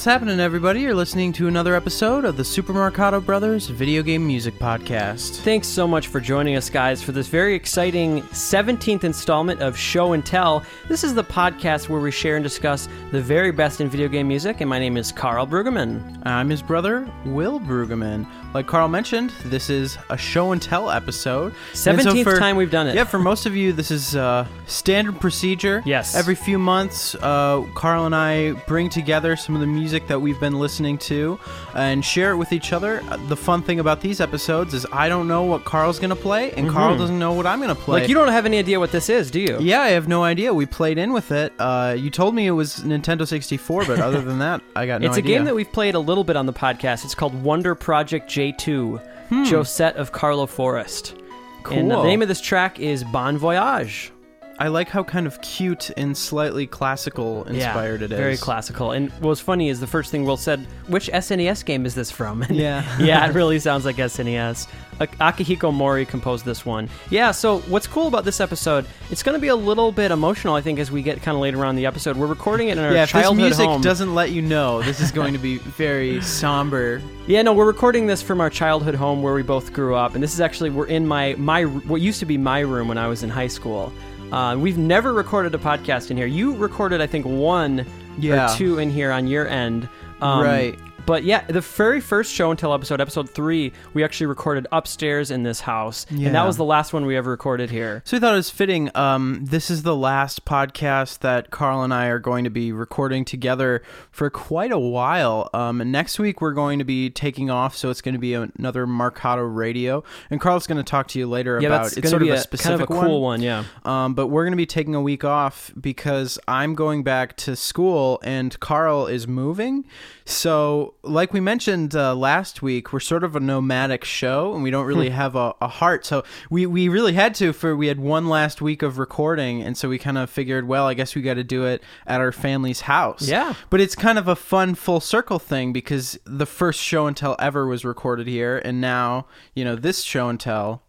what's happening, everybody? You're listening to another episode of the Super Marcato Brothers Video Game Music Podcast. Thanks so much for joining us, guys, for this very exciting 17th installment of Show and Tell. This is the podcast where we share and discuss the very best in video game music, and my name is Karl Brueggemann. I'm his brother, Will Brueggemann. Like Karl mentioned, this is a show and tell episode. And so 17th for- time we've done it. Yeah, for most of you, this is uh, standard procedure. Yes. Every few months, uh, Karl and I bring together some of the music that we've been listening to and share it with each other. Uh, The fun thing about these episodes is I don't know what Karl's going to play, and Karl doesn't know what I'm going to play. Mm-hmm. Like, you don't have any idea what this is, do you? Yeah, I have no idea. We played in with it. Uh, you told me it was Nintendo 64, but other than that, I got no it's a idea. game that we've played a little bit on the podcast. It's called Wonder Project J2, Hmm. Josette of Carlo Forest. And uh, the name of this track is Bon Voyage. I like how kind of cute and slightly classical inspired yeah, it is. Very classical. And what's funny is the first thing Will said, which SNES game is this from? And Yeah. yeah, it really sounds like SNES. Akihiko Mori composed this one. Yeah, so what's cool about this episode, it's going to be a little bit emotional, I think, as we get kind of later on in the episode. We're recording it in our Yeah, if this childhood music home. doesn't let you know, this is going to be very somber. Yeah, no, we're recording this from our childhood home where we both grew up, and this is actually we're in my my what used to be my room when I was in high school. Uh, we've never recorded a podcast in here. You recorded, I think, one Yeah. or two in here on your end, um, Right. But yeah, the very first show and tell episode, episode three, we actually recorded upstairs in this house, and that was the last one we ever recorded here. So we thought it was fitting. Um, this is the last podcast that Karl and I are going to be recording together for quite a while. Um, and next week we're going to be taking off, so it's going to be another Marcato Radio. And Karl's going to talk to you later Yeah, about it's sort of a, a specific kind of a cool one. Yeah. Um, but we're going to be taking a week off because I'm going back to school and Karl is moving. So, like we mentioned uh, last week, we're sort of a nomadic show and we don't really have a, a heart. So, we, we really had to for we had one last week of recording. And so we kind of figured, well, I guess we got to do it at our family's house. Yeah. But it's kind of a fun full circle thing because the first show and tell ever was recorded here. And now, you know, this show and tell.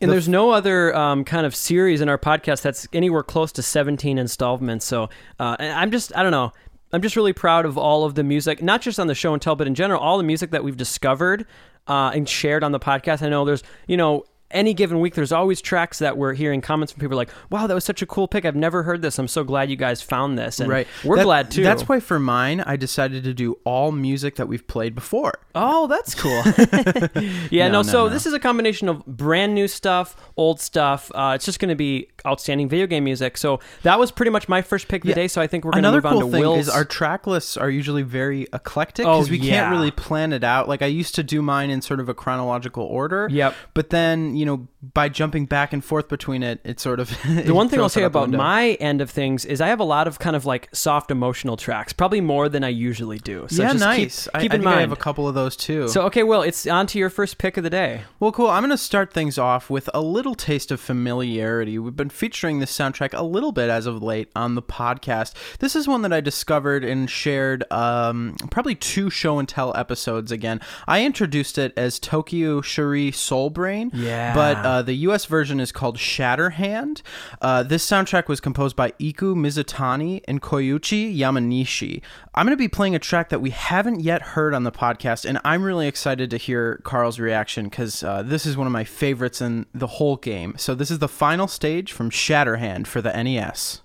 And The there's no other um, kind of series in our podcast that's anywhere close to 17 installments. So uh, I'm just, I don't know. I'm just really proud of all of the music, not just on the show and tell, but in general, all the music that we've discovered uh, and shared on the podcast. I know there's, you know, any given week, there's always tracks that we're hearing comments from people like, wow, that was such a cool pick. I've never heard this. I'm so glad you guys found this. And right. we're That- glad too. That's why for mine, I decided to do all music that we've played before. Oh, that's cool. yeah, No, no, so no. this is a combination of brand new stuff, old stuff. Uh, it's just going to be outstanding video game music. So that was pretty much my first pick of the Yeah. day. So I think we're going to Another move on to thing Will's. is our track lists are usually very eclectic Oh, because we yeah. can't really plan it out. Like I used to do mine in sort of a chronological order. Yep. But then you know by jumping back and forth between it, it sort of the one thing I'll say about my end of things is I have a lot of kind of like soft emotional tracks, probably more than I usually do. So yeah, nice. Keep, I- keep I, in think mind. I have a couple of those too. so okay, well, it's on to your first pick of the day. Well, cool. I'm going to start things off with a little taste of familiarity. We've been featuring this soundtrack a little bit as of late on the podcast. This is one that I discovered and shared um, probably two show and tell episodes again. I introduced it as Tokkyu Shirei Solbrain, Yeah. But uh, the US version is called Shatterhand. Uh, this soundtrack was composed by Iku Mizutani and Kouichi Yamanishi. I'm going to be playing a track that we haven't yet heard on the podcast, and I'm really excited to hear Karl's reaction because uh, this is one of my favorites in the whole game. So, this is the final stage from Shatterhand for the NES.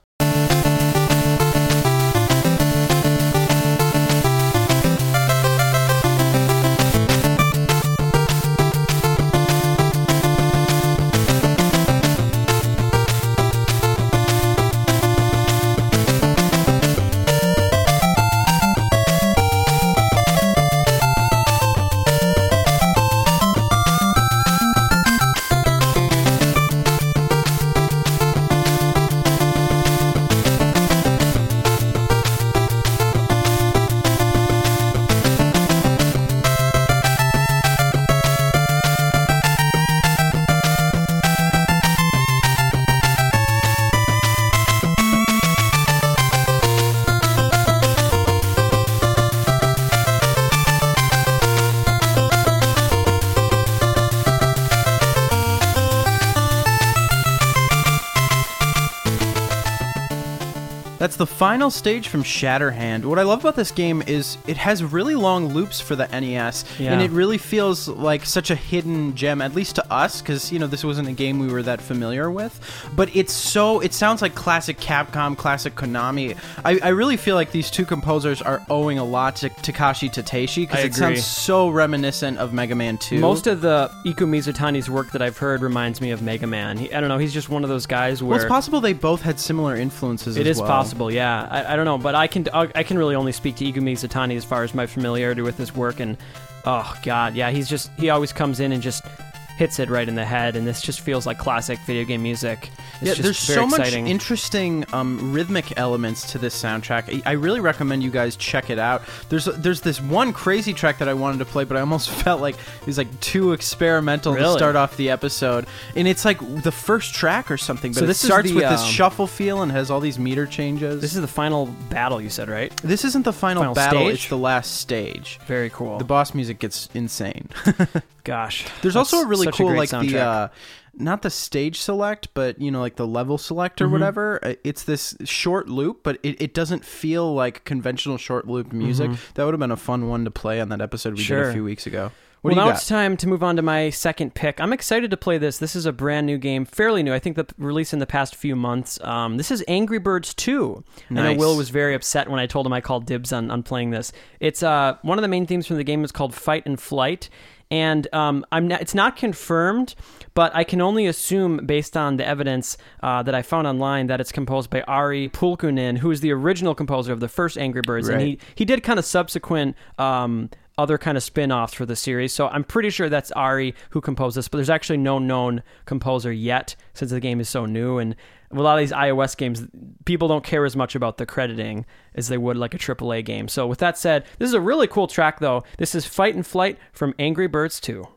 Final stage from Shatterhand. What I love about this game is it has really long loops for the NES, Yeah. and it really feels like such a hidden gem, at least to us, because you know this wasn't a game we were that familiar with. But it's so it sounds like classic Capcom, classic Konami. I, I really feel like these two composers are owing a lot to Takashi Tateishi because it agree. sounds so reminiscent of Mega Man 2. Most of the Iku Mizutani's work that I've heard reminds me of Mega Man. He, I don't know. He's just one of those guys where well, it's possible they both had similar influences. It as is well. possible, yeah. I, I don't know, but I can I can really only speak to Iku Mizutani as far as my familiarity with his work, and oh god, yeah, he's just he always comes in and just hits it right in the head, and this just feels like classic video game music. It's yeah, just there's very so exciting. much interesting um, rhythmic elements to this soundtrack. I I really recommend you guys check it out. There's there's this one crazy track that I wanted to play, but I almost felt like it was like too experimental to start off the episode. And it's like the first track or something, but So this is starts the, with this um, shuffle feel and has all these meter changes. this is the final battle, you said, right? this isn't the final, Final battle; stage? it's the last stage. Very cool. The boss music gets insane. Gosh, There's also a really such cool like the uh not the stage select, but you know, like the level select Mm-hmm. or whatever. Uh, It's this short loop, but it, it doesn't feel like conventional short loop music. That would have been a fun one to play on that episode we did Mm-hmm. A few weeks ago. What well, now got? it's time to move on to my second pick. I'm excited to play this. This is a brand new game, fairly new. I think the release in the past few months. Um, this is Angry Birds 2. I know Will was very upset when I told him I called dibs on, on playing this. It's uh, one of the main themes from the game is called Fight and Flight. And um, I'm not, it's not confirmed, but I can only assume based on the evidence uh, that I found online that it's composed by Ari Pulkkinen, who is the original composer of the first Angry Birds, and he he did kind of subsequent um, other kind of spin-offs for the series. So I'm pretty sure that's Ari who composed this, but there's actually no known composer yet since the game is so new. And a lot of these iOS games people don't care as much about the crediting as they would like a AAA game. So with that said, this is a really cool track though. This is Fight and Flight from Angry Birds 2.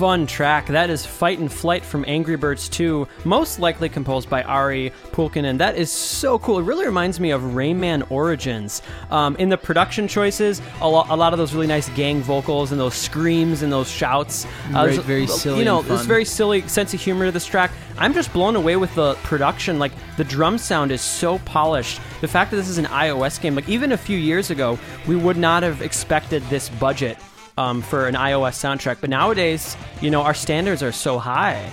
Fun track. That is Fight and Flight from Angry Birds 2, most likely composed by Ari Pulkkinen. That is so cool. It really reminds me of Rayman Origins. Um, in the production choices, a, lo- a lot of those really nice gang vocals and those screams and those shouts. Uh, Right, very silly You know, this very silly sense of humor to this track. I'm just blown away with the production. Like the drum sound is so polished. The fact that this is an iOS game, like even a few years ago, we would not have expected this budget um, for an iOS soundtrack. But nowadays, you know, our standards are so high.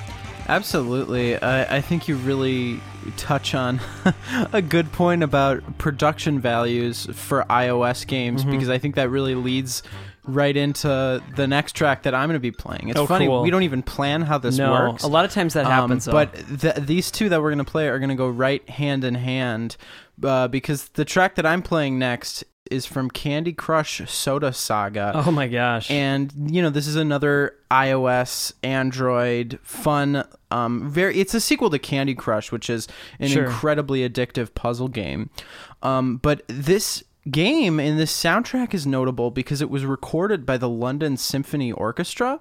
Absolutely. I, I think you really touch on a good point about production values for iOS games Mm-hmm. because I think that really leads right into the next track that I'm going to be playing. It's Oh, funny, cool. we don't even plan how this no, works. a lot of times that Um, happens. though. but th- these two that we're going to play are going to go right hand in hand uh, because the track that I'm playing next is from Candy Crush Soda Saga. oh my gosh, And you know, this is another iOS, Android, fun. Um, very. It's a sequel to Candy Crush, which is an Sure. incredibly addictive puzzle game. Um, but this game and this soundtrack is notable because it was recorded by the London Symphony Orchestra.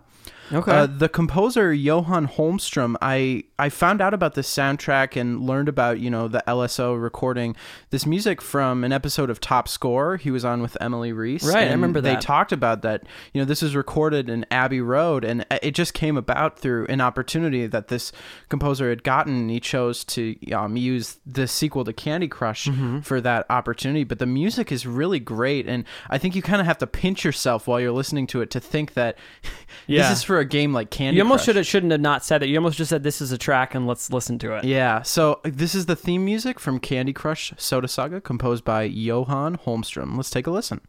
Okay. Uh, the composer Johan Holmstrom, I I found out about this soundtrack and learned about you know the LSO recording this music from an episode of Top Score. He was on with Emily Reese. Right, I remember They talked about that. You know, this was recorded in Abbey Road, and it just came about through an opportunity that this composer had gotten. He chose to um, use the sequel to Candy Crush Mm-hmm. for that opportunity. But the music is really great, and I think you kind of have to pinch yourself while you're listening to it to think that Yeah. this is for a game like Candy You almost Crush. should have shouldn't have not said it. You almost just said this is a track and let's listen to it. Yeah, so uh, this is the theme music from Candy Crush Soda Saga, composed by Johan Holmstrom. Let's take a listen.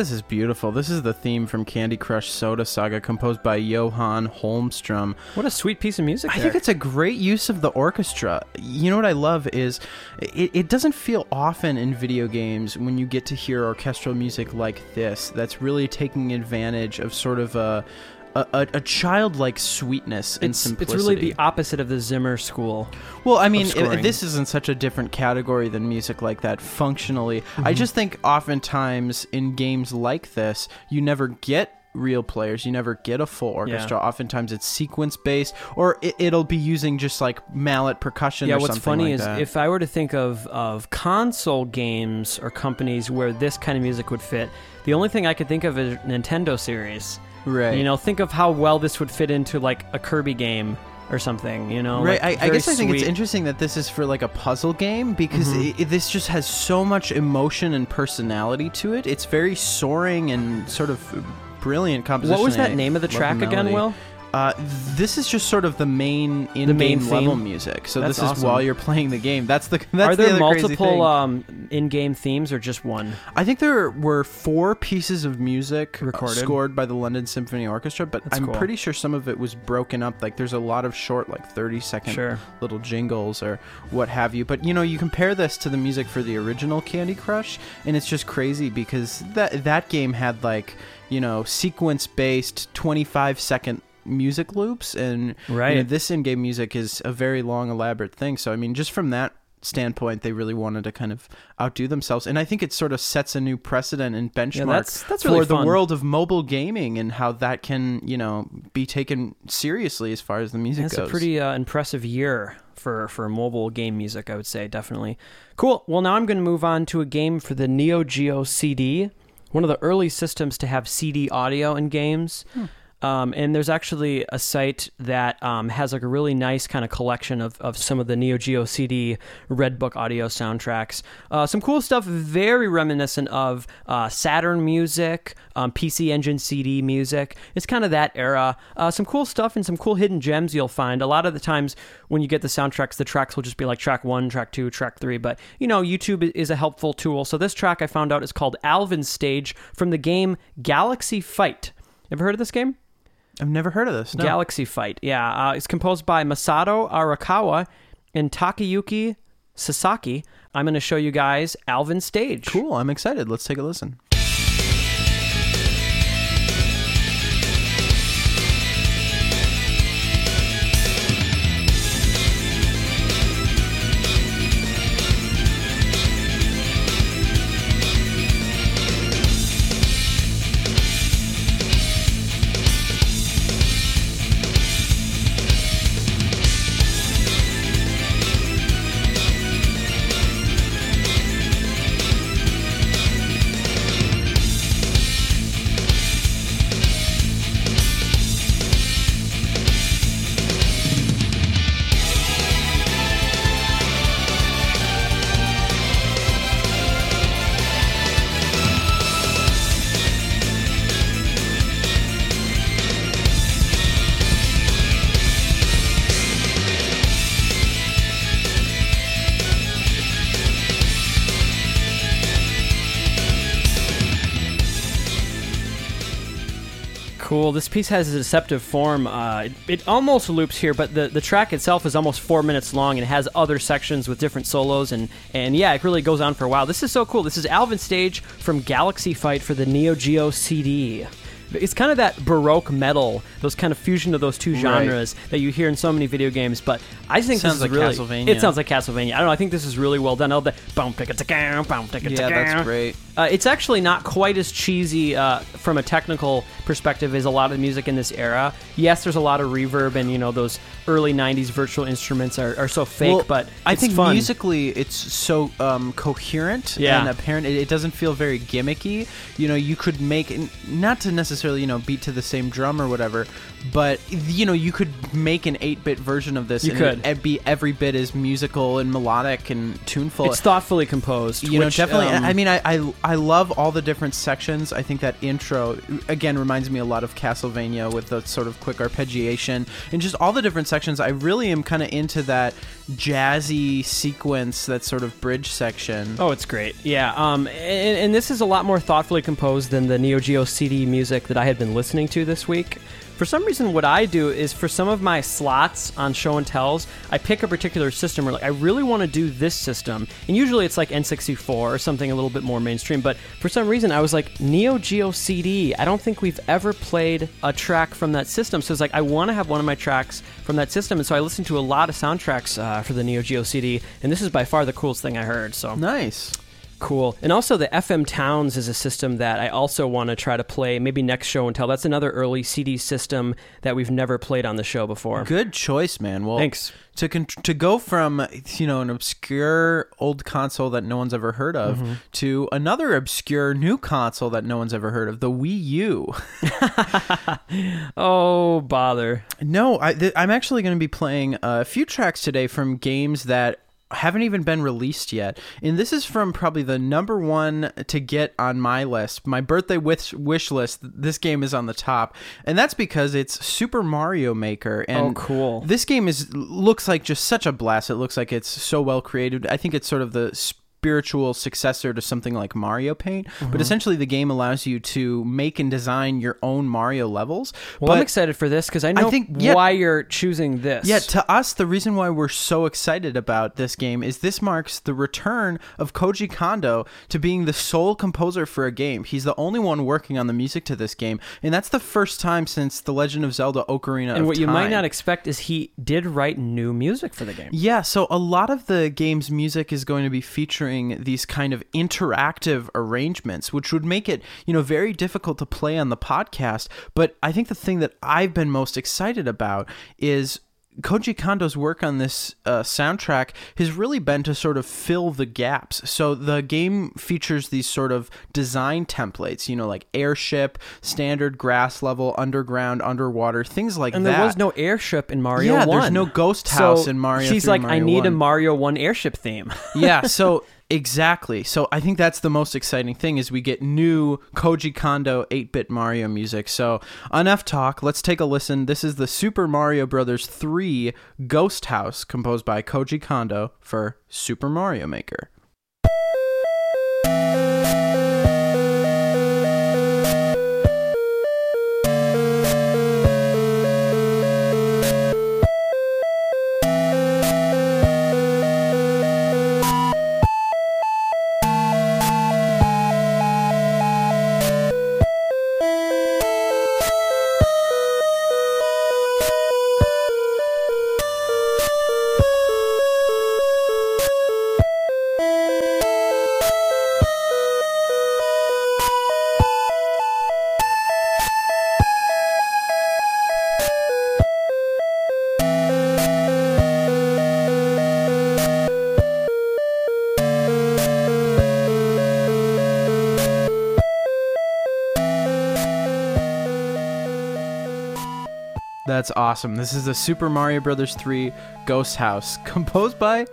This is beautiful. This is the theme from Candy Crush Soda Saga, composed by Johan Holmstrom. What a sweet piece of music. I there. think it's a great use of the orchestra. You know what I love is it, it doesn't feel often in video games when you get to hear orchestral music like this that's really taking advantage of sort of a a, a, a childlike sweetness and it's, simplicity. it's really the opposite of the Zimmer school. Well, I mean, scoring. i this is in such a different category than music like that functionally. Mm-hmm. I just think oftentimes in games like this, you never get real players. You never get a full orchestra. Oftentimes it's sequence based or it, it'll be using just like mallet percussion Yeah, what's funny like is that. if I were to think of of console games or companies where this kind of music would fit, the only thing I could think of is Nintendo series. Right. You know, think of how well this would fit into like a Kirby game or something. You know, Right, like, I, I guess I think it's interesting that this is for like a puzzle game because Mm-hmm. it, this just has so much emotion and personality to it. It's very soaring and sort of brilliant composition. What was that name of the track again. Will? Uh, this is just sort of the main in-game main level music. So That's this is awesome. while you're playing the game. That's the that's Are the there other crazy thing. multiple um, in-game themes or just one? I think there were four pieces of music Recorded. scored by the London Symphony Orchestra, but That's I'm cool. pretty sure some of it was broken up. Like there's a lot of short, like 30 second Sure. little jingles or what have you. But you know, you compare this to the music for the original Candy Crush, and it's just crazy because that that game had like you know sequence based 25 second music loops and you know, this in-game music is a very long elaborate thing so i mean just from that standpoint they really wanted to kind of outdo themselves and i think it sort of sets a new precedent and benchmark that's- that's for really the world of mobile gaming and how that can you know be taken seriously as far as the music That's goes a pretty uh, impressive year for, for mobile game music, I would say, definitely. Cool. Well, now I'm going to move on to a game for the Neo Geo CD, one of the early systems to have CD audio in games. Um, and there's actually a site that um, has like a really nice kind of collection of, of some of the Neo Geo CD Red Book audio soundtracks. Uh, some cool stuff, very reminiscent of uh, Saturn music, um, PC Engine CD music. It's kind of that era. Uh, some cool stuff and some cool hidden gems you'll find. A lot of the times when you get the soundtracks, the tracks will just be like track one, track two, track three. But you know, YouTube is a helpful tool. So this track I found out is called Alvin's Stage from the game Galaxy Fight. Ever heard of this game? I've never heard of this no. Galaxy Fight. Yeah, uh, it's composed by Masato Arakawa and Takayuki Sasaki. I'm going to show you guys Alvin Stage. cool i'm excited let's take a listen Cool. This piece has a deceptive form. Uh, it, it almost loops here, but the, the track itself is almost four minutes long and it has other sections with different solos and and yeah, it really goes on for a while. This is so cool. This is Alvin Stage from Galaxy Fight for the Neo Geo CD. It's kind of that baroque metal, those kind of fusion of those two Right. genres that you hear in so many video games. But I think Sounds this is like really Castlevania. it sounds like Castlevania. I don't know. I think this is really well done. All the boom ticka ticka boom ticka Yeah, that's great. Uh, it's actually not quite as cheesy uh, from a technical perspective as a lot of the music in this era. Yes, there's a lot of reverb, and you know those early '90s virtual instruments are, are so fake, Well, but I think fun. musically it's so um, coherent Yeah. and apparent. It, it doesn't feel very gimmicky. You know, you could make not to necessarily you know beat to the same drum or whatever, but you know you could make an eight-bit version of this. You and could. be every bit as musical and melodic and tuneful. It's thoughtfully composed. you know definitely um, i mean I, I i love all the different sections i think that intro again reminds me a lot of castlevania with the sort of quick arpeggiation and just all the different sections i really am kind of into that jazzy sequence that sort of bridge section Oh, it's great. Yeah. Um, and, and this is a lot more thoughtfully composed than the Neo Geo CD music that I had been listening to this week. For some reason, what I do is for some of my slots on show and tells, I pick a particular system where like I really want to do this system, and usually it's like N64 or something a little bit more mainstream. But for some reason, I was like Neo Geo CD. I don't think we've ever played a track from that system, so it's like I want to have one of my tracks from that system, and so I listened to a lot of soundtracks uh, for the Neo Geo CD, and this is by far the coolest thing I heard. So nice Cool. And also, the FM Towns is a system that I also want to try to play maybe next show and tell. That's another early CD system that we've never played on the show before. good choice man well Thanks. to con- to go from you know an obscure old console that no one's ever heard of Mm-hmm. to another obscure new console that no one's ever heard of the Wii U Oh, bother. No, I, th- I'm actually going to be playing a few tracks today from games that haven't even been released yet. And this is from probably the number one to get on my list, my birthday wish, wish list. This game is on the top. And that's because it's Super Mario Maker. Oh, and Oh, cool. This game is looks like just such a blast. It looks like it's so well created. I think it's sort of the spiritual successor to something like Mario Paint, Mm-hmm. but essentially the game allows you to make and design your own Mario levels. Well, but I'm excited for this because I know think- yeah. why you're choosing this. yeah, to us, the reason why we're so excited about this game is this marks the return of Koji Kondo to being the sole composer for a game. He's the only one working on the music to this game, and that's the first time since The Legend of Zelda Ocarina and of what you might not expect is he did write new music for the game. Yeah, so a lot of the game's music is going to be featuring these kind of interactive arrangements, which would make it, you know, very difficult to play on the podcast. But I think the thing that I've been most excited about is Koji Kondo's work on this uh, soundtrack has really been to sort of fill the gaps. So the game features these sort of design templates, you know, like airship, standard grass level, underground, underwater, things like And that. there was no airship in Mario Yeah, 1. there's no ghost house So in Mario She's 3 like, and I Mario need a Mario 1 airship theme. yeah so exactly. So i think that's the most exciting thing is we get new koji kondo 8-bit mario music. So enough talk. Let's take a listen. This is the super mario brothers 3 ghost house composed by koji kondo for super mario maker That's awesome. This is the Super Mario Brothers 3 Ghost House, composed by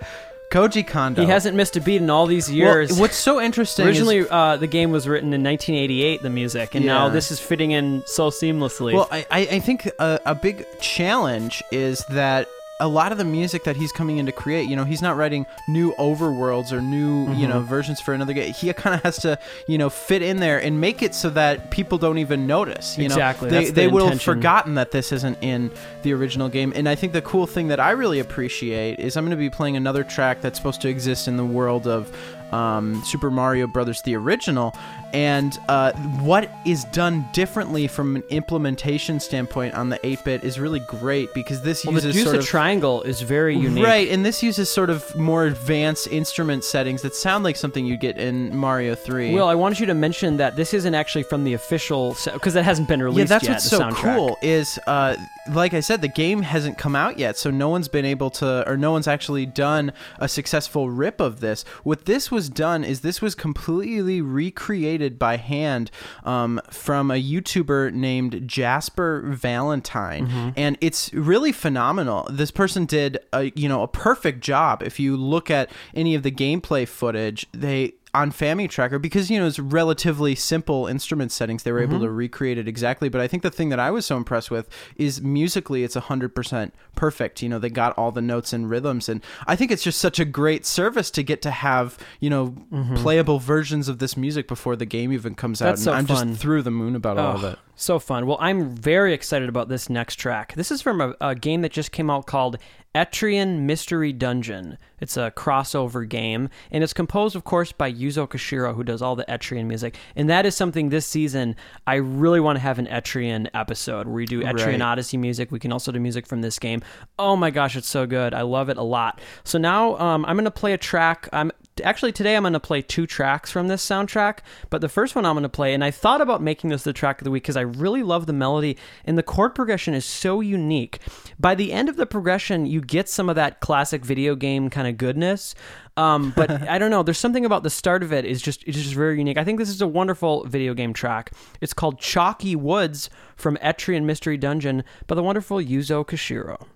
Koji Kondo. he hasn't missed a beat in all these Well, years. what's so interesting Originally, is, uh, the game was written in 1988, the music, and now this is fitting in so seamlessly. well, I, I I think a, a big challenge is that a lot of the music that he's coming in to create, you know, he's not writing new overworlds or new, you know, versions for another game. He kind of has to, you know, fit in there and make it so that people don't even notice. You Exactly, know, they the they will have forgotten that this isn't in the original game. And I think the cool thing that I really appreciate is I'm going to be playing another track that's supposed to exist in the world of um, Super Mario Brothers, the original, and uh, what is done differently from an implementation standpoint on the 8-bit is really great because this Well, the uses use sort of triangle is very unique. Right, and this uses sort of more advanced instrument settings that sound like something you'd get in Mario 3. Well, I wanted you to mention that this isn't actually from the official because it hasn't been released yeah, that's yet. what's the so soundtrack. cool is, uh, like I said, the game hasn't come out yet, so no one's been able to, or no one's actually done a successful rip of this. What this was done is this was completely recreated by hand um, from a YouTuber named Jasper Valentine, Mm-hmm. and it's really phenomenal. This person did, a, you know, a perfect job. If you look at any of the gameplay footage, they on Fami Tracker because you know it's relatively simple instrument settings. They were able mm-hmm. to recreate it exactly. But I think the thing that I was so impressed with is musically, it's hundred percent perfect. You know, they got all the notes and rhythms, and I think it's just such a great service to get to have you know mm-hmm. playable versions of this music before the game even comes out. That's so and I'm fun. just through the moon about all of Oh, it. So fun. Well, I'm very excited about this next track. This is from a, a game that just came out called Etrian Mystery Dungeon. It's a crossover game, and it's composed, of course, by Yuzo Koshiro, who does all the Etrian music. And that is something this season I really want to have an Etrian episode where we do Etrian Right. Odyssey music. We can also do music from this game. Oh my gosh, it's so good. I love it a lot. So now um, I'm going to play a track. I'm actually today I'm going to play two tracks from this soundtrack, but the first one I'm going to play, and I thought about making this the track of the week because I really love the melody and the chord progression is so unique. By the end of the progression, you get some of that classic video game kind of goodness. Um, but I don't know. There's something about the start of it is just it's just very unique. I think this is a wonderful video game track. It's called Chalky Woods from Etrian Mystery Dungeon by the wonderful Yuzo Koshiro.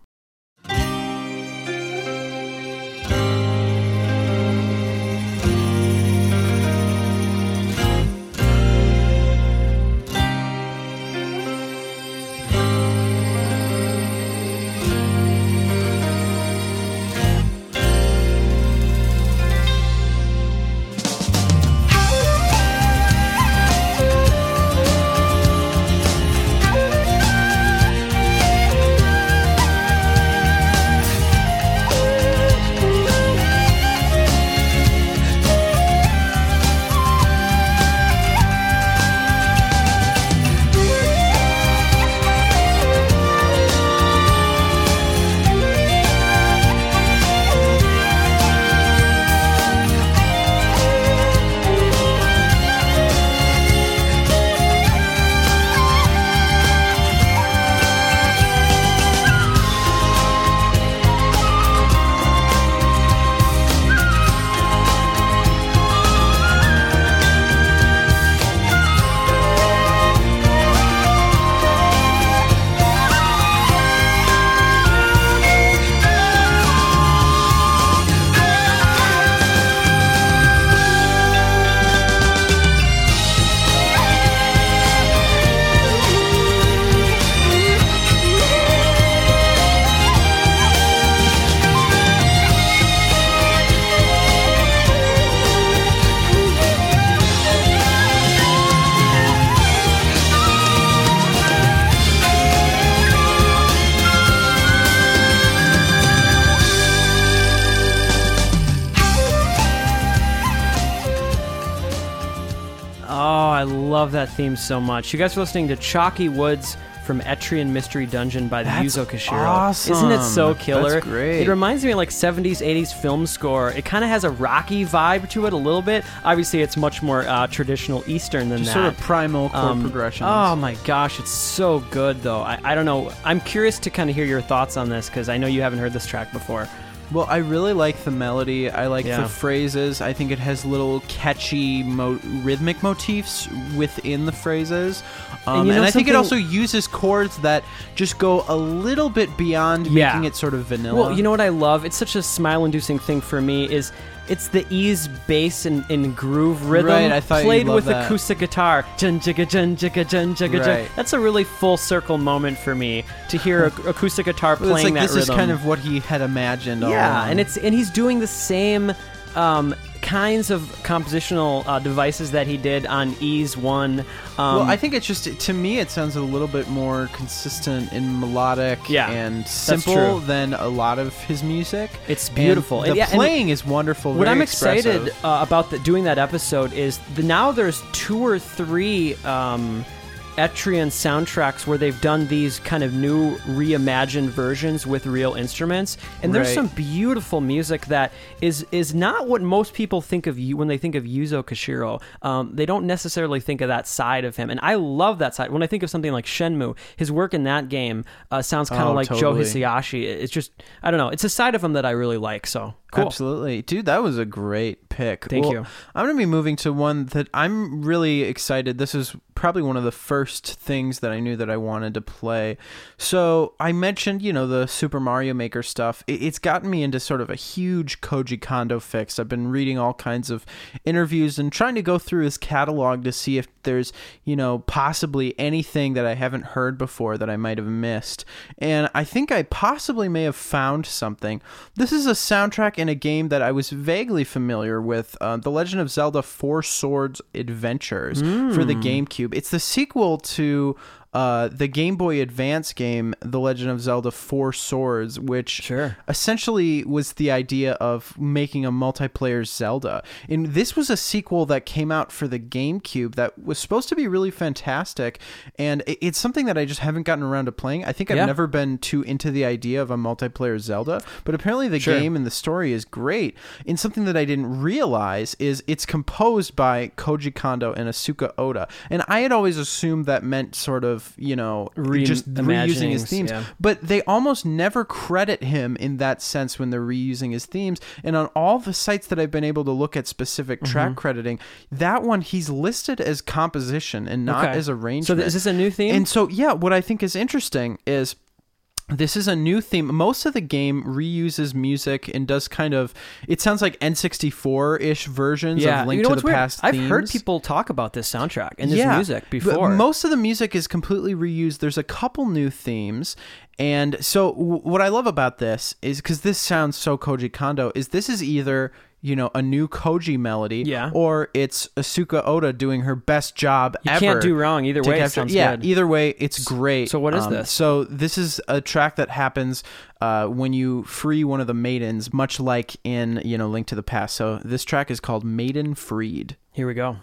Theme so much. You guys are listening to Chalky Woods from Etrian Mystery Dungeon by the That's Yuzo Koshiro. awesome. Isn't it so That's killer? great. It reminds me of like 70s, 80s film score. It kind of has a rocky vibe to it a little bit. Obviously, it's much more uh, traditional Eastern than Just that. sort of primal chord Um, progressions. Oh my gosh, it's so good though. I, I don't know. I'm curious to kind of hear your thoughts on this because I know you haven't heard this track before. Well, I really like the melody. I like Yeah. the phrases. I think it has little catchy mo- rhythmic motifs within the phrases. Um, you and, know I think it also something- uses chords that just go a little bit beyond Yeah. making it sort of vanilla. Well, you know what I love? It's such a smile-inducing thing for me is it's the Ys bass and, and groove rhythm Right, I thought played with that. acoustic guitar. Jun jigga jun jigga jun jigga jun. Right. That's a really full circle moment for me to hear acoustic guitar Well, playing it's like that this rhythm. is kind of what he had imagined. yeah, and it's and he's doing the same um, kinds of compositional uh, devices that he did on Ys One. Um, well, I think it's just to me it sounds a little bit more consistent and melodic Yeah, and simple than a lot of his music. It's And beautiful. the And yeah, and playing is wonderful. what I'm excited uh, about the, doing that episode is the, now there's two or three um, Etrian soundtracks where they've done these kind of new reimagined versions with real instruments, and there's Right. some beautiful music that is is not what most people think of you when they think of Yuzo Koshiro. Um, they don't necessarily think of that side of him, and I love that side. When I think of something like Shenmue, his work in that game uh, sounds kind of Oh, like totally. Joe Hisaishi. It's just I don't know. It's a side of him that I really like. So cool. Absolutely. Dude, that was a great pick. Thank Well, you. I'm going to be moving to one that I'm really excited. This is probably one of the first things that I knew that I wanted to play. So I mentioned, you know, the Super Mario Maker stuff. It's gotten me into sort of a huge Koji Kondo fix. I've been reading all kinds of interviews and trying to go through his catalog to see if there's, you know, possibly anything that I haven't heard before that I might have missed. And I think I possibly may have found something. This is a soundtrack in a game that I was vaguely familiar with uh, The Legend of Zelda Four Swords Adventures for the GameCube. It's the sequel to. Uh, the Game Boy Advance game, The Legend of Zelda Four Swords, which Sure. essentially was the idea of making a multiplayer Zelda. And this was a sequel that came out for the GameCube that was supposed to be really fantastic. And it's something that I just haven't gotten around to playing. I think I've Yeah. never been too into the idea of a multiplayer Zelda, but apparently the Sure. game and the story is great. And something that I didn't realize is it's composed by Koji Kondo and Asuka Oda. And I had always assumed that meant sort of, you know, Re- just reusing his themes yeah. but they almost never credit him in that sense when they're reusing his themes. And on all the sites that I've been able to look at specific Mm-hmm. track crediting, that one he's listed as composition and not Okay. as arrangement. So is this a new theme? And so, yeah, what I think is interesting is this is a new theme. Most of the game reuses music and does kind of. It sounds like N64 ish versions yeah, of Link you know to the weird? Past. I've heard people talk about this soundtrack and this Yeah, music but before. most of the music is completely reused. There's a couple new themes. And so w- what I love about this is because this sounds so Koji Kondo is this is either you know a new Koji melody Yeah. or it's Asuka Oda doing her best job you ever. can't do wrong either way. It capture- sounds yeah, good. either way, it's great. so what is Um, this? So this is a track that happens uh, when you free one of the maidens, much like in you know Link to the Past. So this track is called Maiden Freed. Here we go.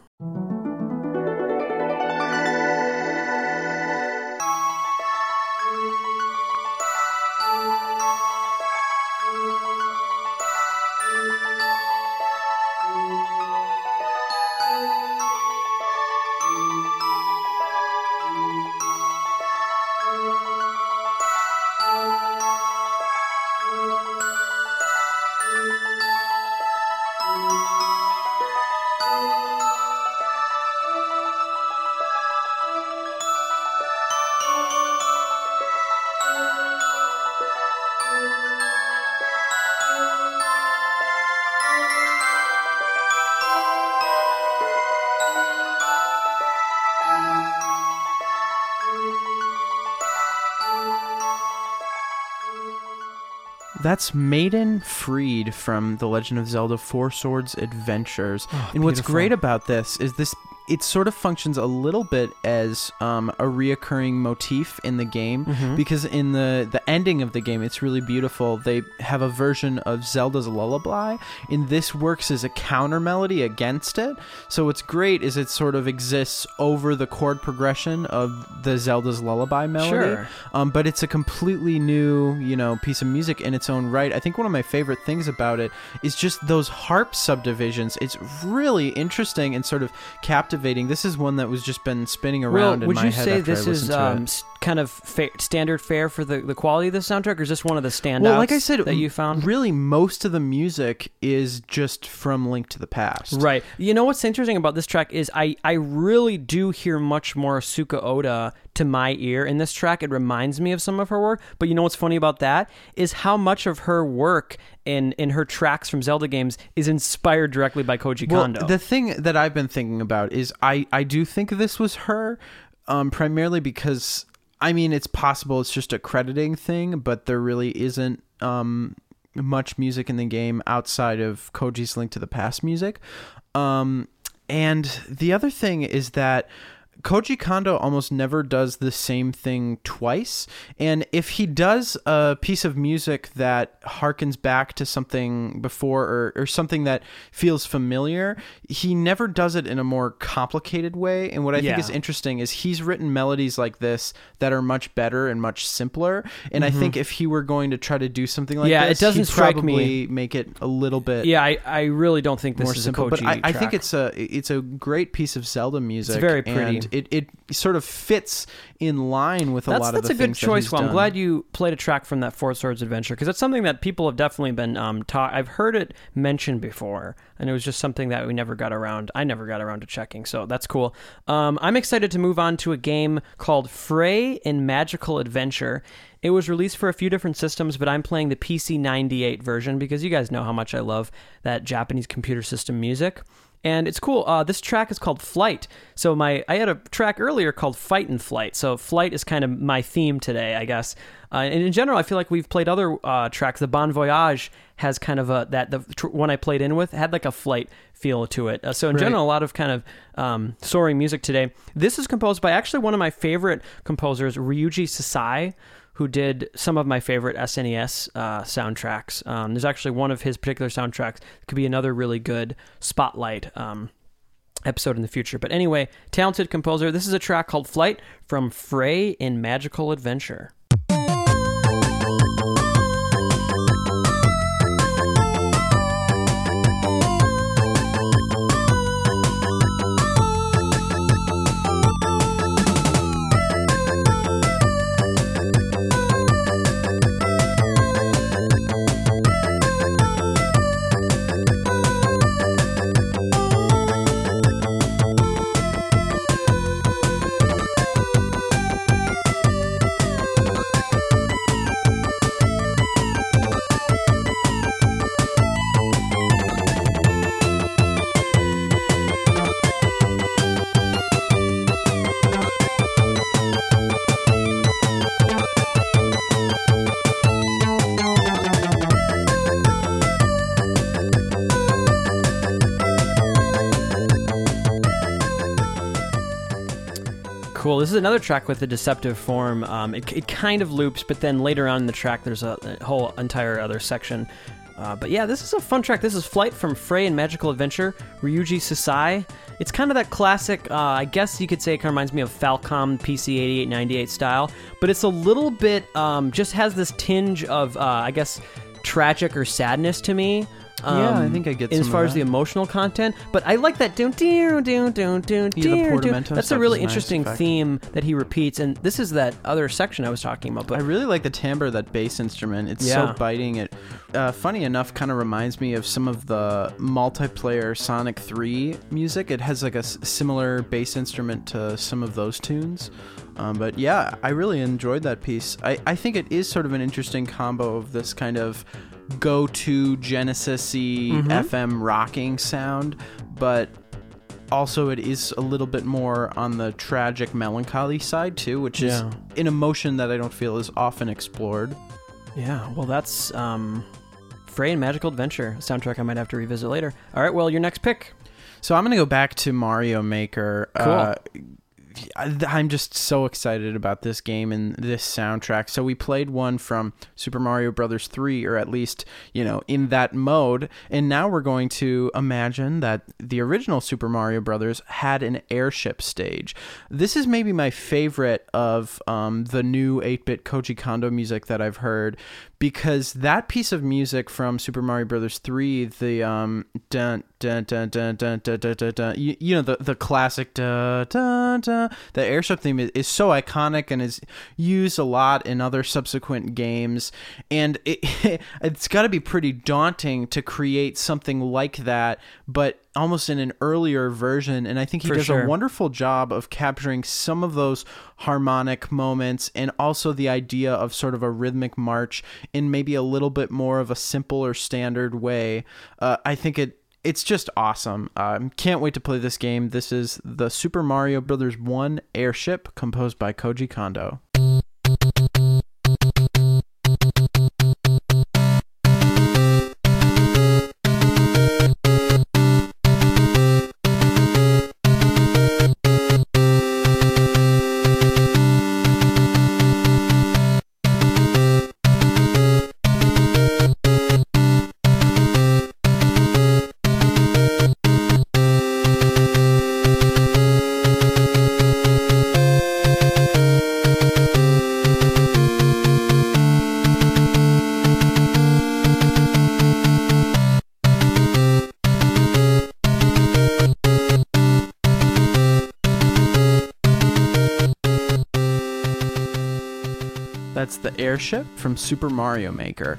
That's Maiden Freed from The Legend of Zelda Four Swords Adventures. Oh, and what's great about this is this it sort of functions a little bit as um, a reoccurring motif in the game Mm-hmm. because in the the ending of the game it's really beautiful they have a version of zelda's lullaby and this works as a counter melody against it so what's great is it sort of exists over the chord progression of the zelda's lullaby melody Sure. um, but it's a completely new, you know, piece of music in its own right. I think one of my favorite things about it is just those harp subdivisions. It's really interesting and sort of captivating. This is one that was just been spinning Well, around in would my you head say after this is to um, kind of fa- standard fare for the, the quality of the soundtrack, or is this one of the standouts? Well, like I said, that you found. really most of the music is just from Link to the Past. Right. You know what's interesting about this track is I, I really do hear much more Suka Oda to my ear in this track. It reminds me of some of her work. But you know what's funny about that is how much of her work in in her tracks from Zelda games is inspired directly by Koji Well, Kondo. the thing that I've been thinking about is I I do think this was her, um, primarily because I mean it's possible it's just a crediting thing, but there really isn't um much music in the game outside of Koji's Link to the Past music, um, and the other thing is that. Koji Kondo almost never does the same thing twice. And if he does a piece of music that harkens back to something before or, or something that feels familiar, he never does it in a more complicated way. And what I think is interesting is he's written melodies like this that are much better and much simpler. And I think if he were going to try to do something like Mm-hmm. Yeah, it doesn't strike me- probably make it a little bit yeah, I, I really don't think this more is simple. a Koji but I, I think it's a it's a great piece of Zelda music. very pretty. It, it sort of fits in line with a that's, lot that's of the a good choice. Well, I'm done. glad you played a track from that Four Swords Adventure because it's something that people have definitely been um, taught. I've heard it mentioned before, and it was just something that we never got around. I never got around to checking, so that's cool. Um, I'm excited to move on to a game called Fray in Magical Adventure. It was released for a few different systems, but I'm playing the PC 98 version because you guys know how much I love that Japanese computer system music and it's cool. Uh, this track is called Flight. So my I had a track earlier called Fight and Flight. So Flight is kind of my theme today, I guess. Uh, and in general, I feel like we've played other uh, tracks. The Bon Voyage has kind of a that the tr- one I played in with had like a flight feel to it. Uh, so in Right. general, a lot of kind of um, soaring music today. This is composed by actually one of my favorite composers, Ryuji Sasai who did some of my favorite SNES uh, soundtracks. Um, there's actually one of his particular soundtracks could be another really good spotlight um, episode in the future. But anyway, talented composer. This is a track called "Flight" from Fray in Magical Adventure. This is another track with a deceptive form. Um, it, it kind of loops, but then later on in the track, there's a, a whole entire other section. Uh, but yeah, this is a fun track. This is Flight from Fray and Magical Adventure, Ryuji Sasai. It's kind of that classic, uh, I guess you could say it kind of reminds me of Falcom PC 8898 style, but it's a little bit, um, just has this tinge of, uh, I guess, tragic or sadness to me. Yeah, I Um, think I get as some far of as the that. emotional content, but I like that doon doon doon doon doon Yeah, the doon, doon. portamento That's a stuff really is nice interesting effect. theme that he repeats, and this is that other section I was talking about. I But really like the timbre of that bass instrument. It's Yeah. so biting. It, uh, funny enough, kind of reminds me of some of the multiplayer Sonic 3 music. It has like a s- similar bass instrument to some of those tunes. Um, but yeah, I really enjoyed that piece. I, I think it is sort of an interesting combo of this kind of go-to Genesis-y Mm-hmm. FM rocking sound, but also it is a little bit more on the tragic melancholy side too which is Yeah. an emotion that i don't feel is often explored yeah, well, that's um, Fray and Magical Adventure soundtrack I might have to revisit later. All right, well, your next pick. so i'm gonna go back to mario maker Cool. uh, I'm just so excited about this game and this soundtrack. So we played one from Super Mario Brothers 3 or at least, you know, in that mode, and now we're going to imagine that the original Super Mario Brothers had an airship stage. This is maybe my favorite of um, the new 8-bit Koji Kondo music that I've heard because that piece of music from Super Mario Brothers 3, the um dun dun dun dun dun dun dun, dun, dun you, you know the the classic dun dun dun, the airship theme is, is so iconic and is used a lot in other subsequent games and it it's got to be pretty daunting to create something like that but almost in an earlier version and i think he For does sure. a wonderful job of capturing some of those harmonic moments and also the idea of sort of a rhythmic march in maybe a little bit more of a simple or standard way uh, i think it it's just awesome. Um, can't wait to play this game. This is the Super Mario Brothers 1 Airship composed by Koji Kondo. Airship from Super Mario Maker.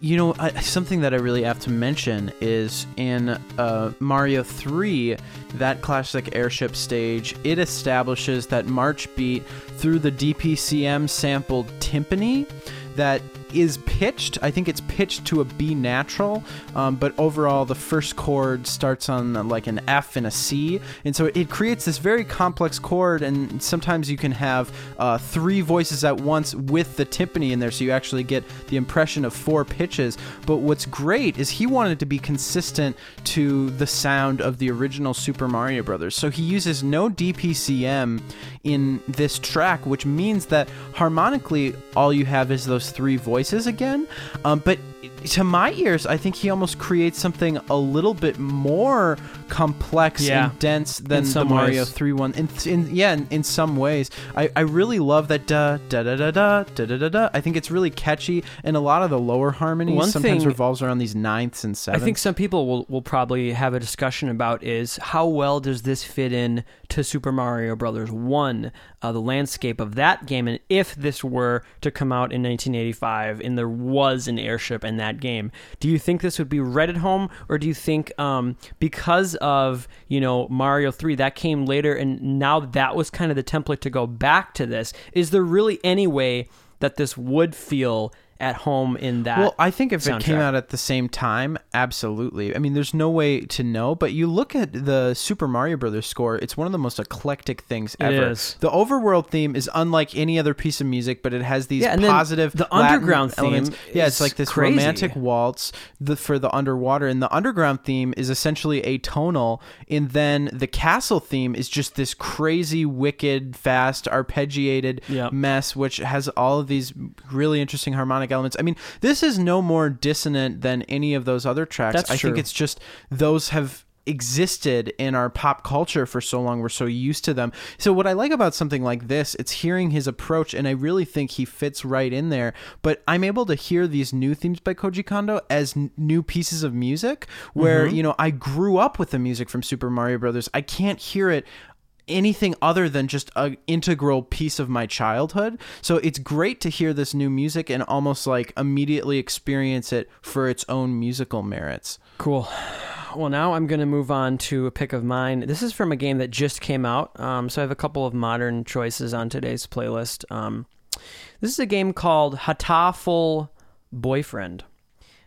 You know, I, something that I really have to mention is in uh, Mario 3, that classic airship stage, it establishes that march beat through the DPCM sampled timpani that is pitched. I think it's pitched to a B natural, um, but overall the first chord starts on uh, like an F and a C, and so it creates this very complex chord. And sometimes you can have uh, three voices at once with the timpani in there, so you actually get the impression of four pitches. But what's great is he wanted to be consistent to the sound of the original Super Mario Brothers, so he uses no DPCM in this track, which means that harmonically all you have is those three voices again. Um, but to my ears, I think he almost creates something a little bit more complex Yeah. and dense than the Mario ways. 3 one. In, in yeah, in, in some ways, I, I really love that da da da da da da da da. I think it's really catchy, and a lot of the lower harmonies One sometimes thing- revolves around these ninths and I think some people will, will probably have a discussion about is how well does this fit in to Super Mario Brothers 1, uh, the landscape of that game, and if this were to come out in 1985 and there was an airship in that game, do you think this would be right at home, or do you think um, because of you know Mario 3 that came later, and now that was kind of the template to go back to this? Is there really any way that this would feel at home in that? Well, I think if it came out at the same time, absolutely. I mean, there's no way to know, but you look at the Super Mario Brothers score, it's one of the most eclectic things ever. is. The overworld theme is unlike any other piece of music, but it has these Yeah, and positive the Latin underground theme elements. Yeah, it's like this crazy. romantic waltz the, for the underwater, and the underground theme is essentially atonal, and then the castle theme is just this crazy, wicked, fast, arpeggiated Yep. mess, which has all of these really interesting harmonic elements. I mean, this is no more dissonant than any of those other tracks. That's I think it's just those have existed in our pop culture for so long we're so used to them so what i like about something like this it's hearing his approach and i really think he fits right in there but i'm able to hear these new themes by koji kondo as n- new pieces of music where Mm-hmm. you know i grew up with the music from super mario brothers i can't hear it anything other than just a integral piece of my childhood. So it's great to hear this new music and almost like immediately experience it for its own musical merits. Cool. Well, now I'm going to move on to a pick of mine. This is from a game that just came out. Um, so I have a couple of modern choices on today's playlist. Um, this is a game called Hatoful Boyfriend.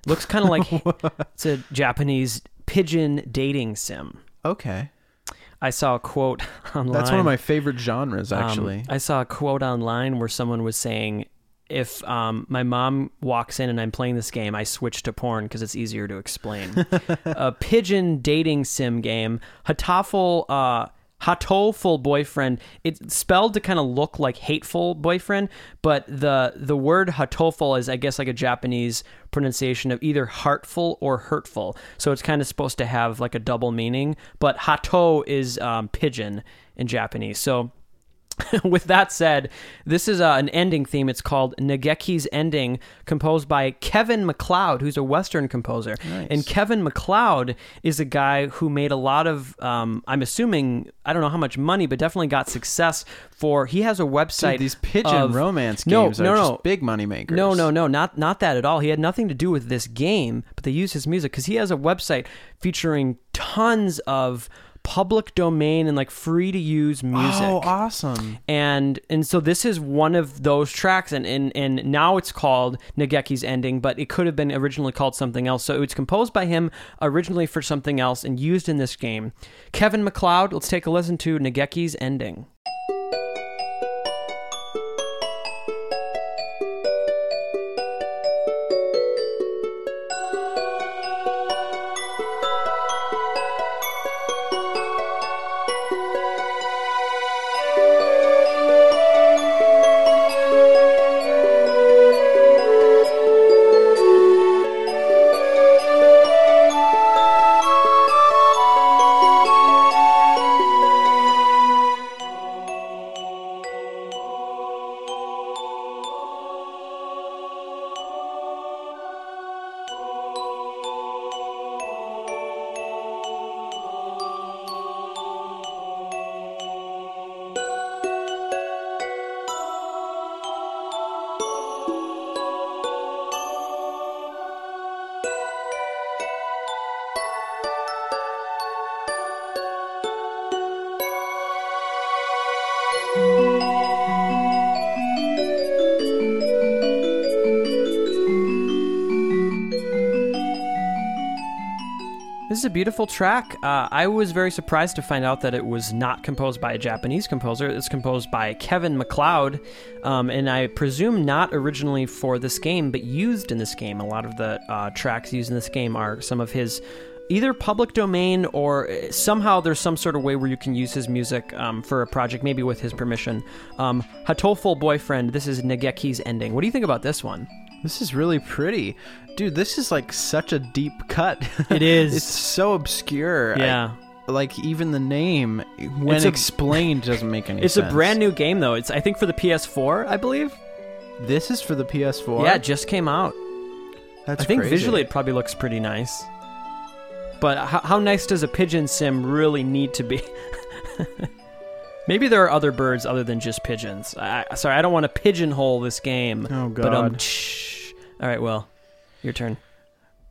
Looks kind of like it's a Japanese pigeon dating sim. Okay. I saw a quote online. That's one of my favorite genres Um, actually. I saw a quote online where someone was saying, if um, my mom walks in and I'm playing this game, I switch to porn because it's easier to explain. a pigeon dating sim game. Hatoful, uh, Hatoful boyfriend. It's spelled to kind of look like hateful boyfriend, but the the word Hatoful is, I guess, like a Japanese pronunciation of either heartful or hurtful. So it's kind of supposed to have like a double meaning. But Hato is um, pigeon in Japanese. So with that said, this is uh, an ending theme. It's called Nageki's Ending, composed by Kevin MacLeod, who's a Western composer. Nice. And Kevin MacLeod is a guy who made a lot of, um, I'm assuming, I don't know how much money, but definitely got success for. He has a website. Dude, these pigeon of- romance No, games no, are no. just big money makers. No, no, no, not not that at all. He had nothing to do with this game, but they use his music because he has a website featuring tons of public domain and like free to use oh, music. Oh, awesome. and and so this is one of those tracks and, and and now it's called Nageki's ending but it could have been originally called something else so it's composed by him originally for something else and used in this game Kevin MacLeod let's take a listen to Nageki's ending beautiful track. Uh, I was very surprised to find out that it was not composed by a Japanese composer. It's composed by Kevin MacLeod, um, and I presume not originally for this game, but used in this game. A lot of the uh, tracks used in this game are some of his either public domain or uh, somehow there's some sort of way where you can use his music um, for a project, maybe with his permission. Um, Hatoful Boyfriend, this is Nageki's ending. What do you think about this one? This is really pretty. Dude, this is like such a deep cut. It is. it's so obscure. I- Yeah. like even the name when It's a- explained doesn't make any sense. It's sense. a brand new game though. It's I think for the PS4, I believe. This is for the PS4. Yeah, it just came out. that's I think crazy. visually it probably looks pretty nice. But how, how nice does a pigeon sim really need to be? Maybe there are other birds other than just pigeons. I, I- sorry, I don't want to pigeonhole this game. Oh But um, God. All right, well, your turn.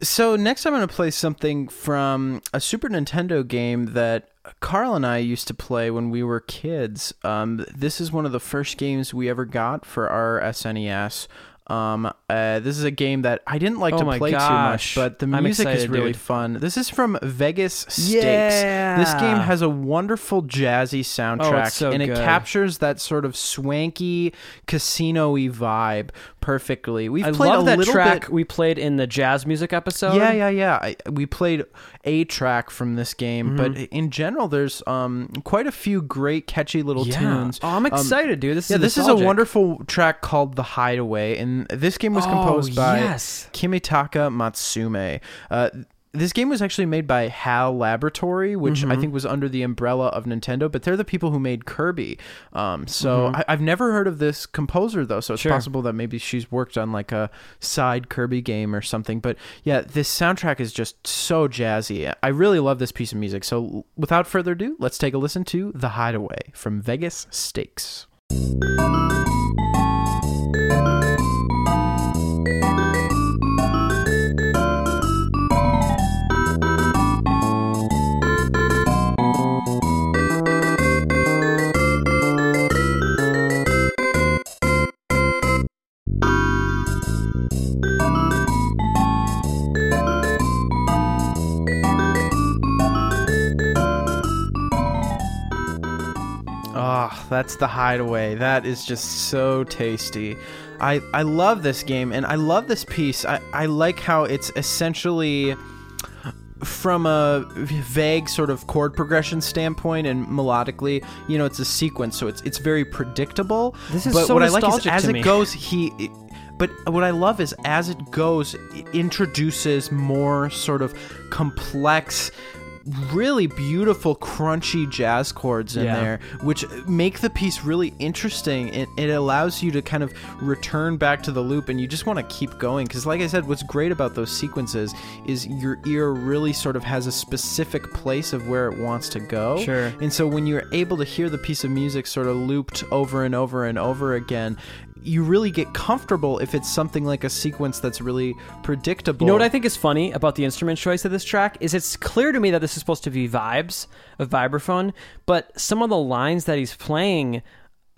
So next, I'm going to play something from a Super Nintendo game that Karl and I used to play when we were kids. Um, this is one of the first games we ever got for our SNES. Um, uh, this is a game that I didn't like Oh to play gosh. too much, but the music is really dude. fun. This is from Vegas Stakes. Yeah. This game has a wonderful jazzy soundtrack, so and it captures that sort of swanky casino-y vibe perfectly. We've I played love a that little track bit we played in the jazz music episode. yeah, yeah, yeah. I, we played a track from this game, but Mm-hmm. in general, there's um quite a few great, catchy little Yeah. tunes. Oh, I'm Um, excited, dude. This yeah, is this is a wonderful track called "The Hideaway," and this game was Oh, composed by yes. Kimitaka Matsume. Uh, this game was actually made by HAL Laboratory, which Mm-hmm. I think was under the umbrella of Nintendo, but they're the people who made Kirby. Um, so I, I've never heard of this composer though, so it's Mm-hmm. Sure. possible that maybe she's worked on like a side Kirby game or something. But yeah, this soundtrack is just so jazzy. I really love this piece of music. So without further ado, let's take a listen to "The Hideaway" from Vegas Stakes. Oh, that's the hideaway. That is just so tasty. I, I love this game and I love this piece. I, I like how it's essentially from a vague sort of chord progression standpoint and melodically, you know, it's a sequence, so it's it's very predictable. This is but so what I like is as to it me. goes, he. But what I love is as it goes, it introduces more sort of complex really beautiful crunchy jazz chords in Yeah. there which make the piece really interesting it, it allows you to kind of return back to the loop and you just want to keep going because like i said what's great about those sequences is your ear really sort of has a specific place of where it wants to go Sure. and so when you're able to hear the piece of music sort of looped over and over and over again you really get comfortable if it's something like a sequence that's really predictable. You know what I think is funny about the instrument choice of this track is it's clear to me that this is supposed to be vibes of vibraphone, but some of the lines that he's playing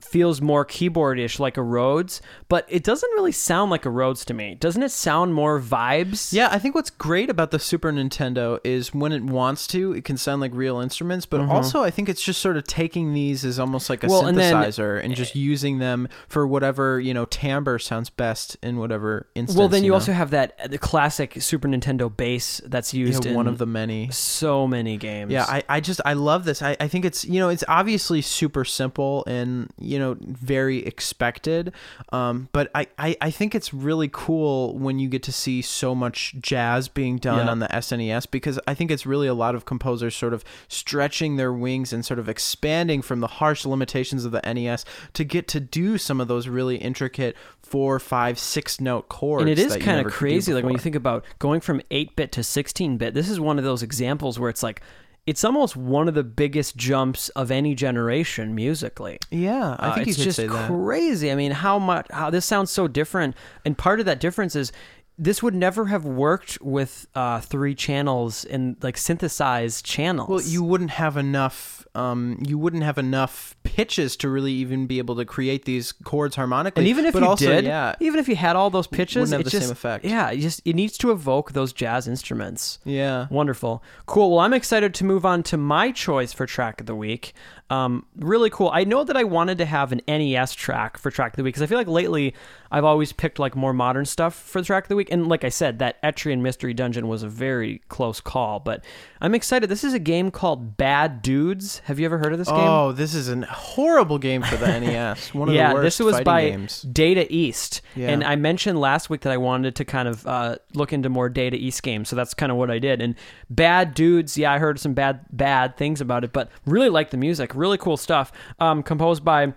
feels more keyboardish like a Rhodes, but it doesn't really sound like a Rhodes to me. Doesn't it sound more vibes? Yeah, I think what's great about the Super Nintendo is when it wants to, it can sound like real instruments, but also I think it's just sort of taking these as almost like a Mm-hmm. Well, and then- synthesizer and, just using them for whatever, you know, timbre sounds best in whatever instance. Well, then you know? also have that the classic Super Nintendo bass that's used have in one of the many. so many games. Yeah, I, I just I love this. I, I think it's you know it's obviously super simple and you know very expected, um, but I, I, I think it's really cool when you get to see so much jazz being done Yeah. on the SNES because I think it's really a lot of composers sort of stretching their wings and sort of expanding from the harsh limitations of the NES to get to do some of those really intricate four, five, six note chords. and it is kind of crazy like when you think about going from 8-bit to 16-bit this is one of those examples where it's like it's almost one of the biggest jumps of any generation musically. Yeah, I Uh, think it's could just crazy. I mean how much how this sounds so different and part of that difference is this would never have worked with uh, three channels and like synthesized channels Well, you wouldn't have enough. Um, you wouldn't have enough pitches to really even be able to create these chords harmonically. And even if but you also, did, yeah, even if you had all those pitches, Wouldn't have it the just, same effect. Yeah, it just it needs to evoke those jazz instruments. yeah. Wonderful. Cool. Well, I'm excited to move on to my choice for track of the week. Um, really cool. I know that I wanted to have an NES track for track of the week because I feel like lately I've always picked like more modern stuff for the track of the week. And like I said, that Etrian Mystery Dungeon was a very close call. But I'm excited. This is a game called Bad Dudes. Have you ever heard of this game? Oh, this is a horrible game for the NES. One of yeah, the worst games. this was by games. Data East, Yeah. and I mentioned last week that I wanted to kind of uh, look into more Data East games, so that's kind of what I did. And Bad Dudes, yeah, I heard some bad bad things about it, but really like the music, really cool stuff. Um, composed by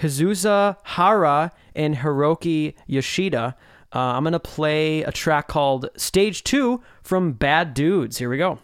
Azusa Hara and Hiroki Yoshida. Uh, I'm gonna play a track called Stage Two from Bad Dudes. Here we go.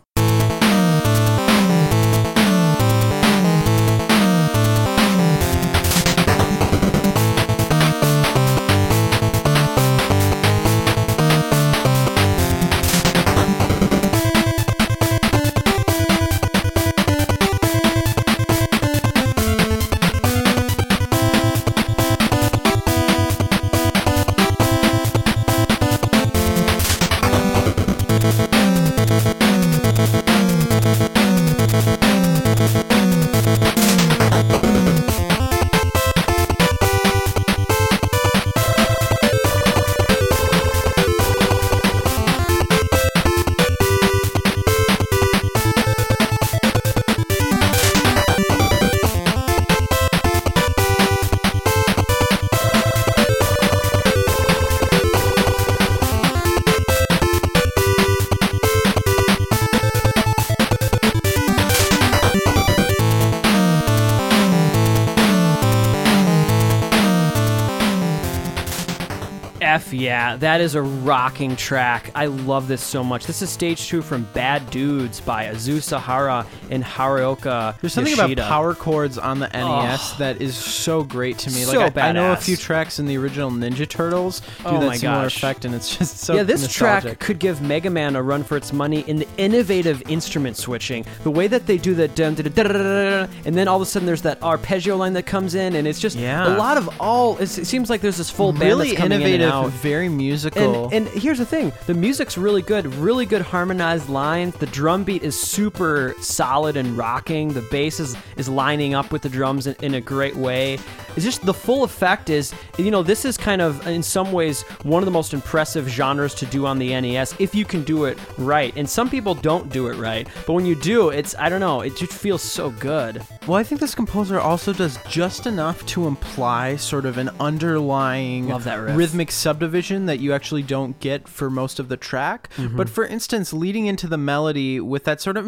Yeah, that is a rocking track. I love this so much. This is stage two from Bad Dudes by Azusa Hara and Haruoka. There's something Yoshida. about power chords on the NES Oh. that is so great to me. So Like I, I know a few tracks in the original Ninja Turtles do Oh that similar gosh. effect, and it's just so yeah, this nostalgic. track could give Mega Man a run for its money in the innovative instrument switching. The way that they do the dum, and then all of a sudden there's that arpeggio line that comes in, and it's just Yeah. a lot of all. It seems like there's this full band really that's coming innovative, in and out. very musical. And, and here's the thing the music's really good, really good harmonized lines. The drum beat is super solid and rocking. The bass is, is lining up with the drums in, in a great way. It's just the full effect is, you know, this is kind of, in some ways, one of the most impressive genres to do on the NES if you can do it right. And some people don't do it right, but when you do, it's, I don't know, it just feels so good. Well, I think this composer also does just enough to imply sort of an underlying rhythmic subdivision that you actually don't get for most of the track. Mm-hmm. But for instance, leading into the melody with that sort of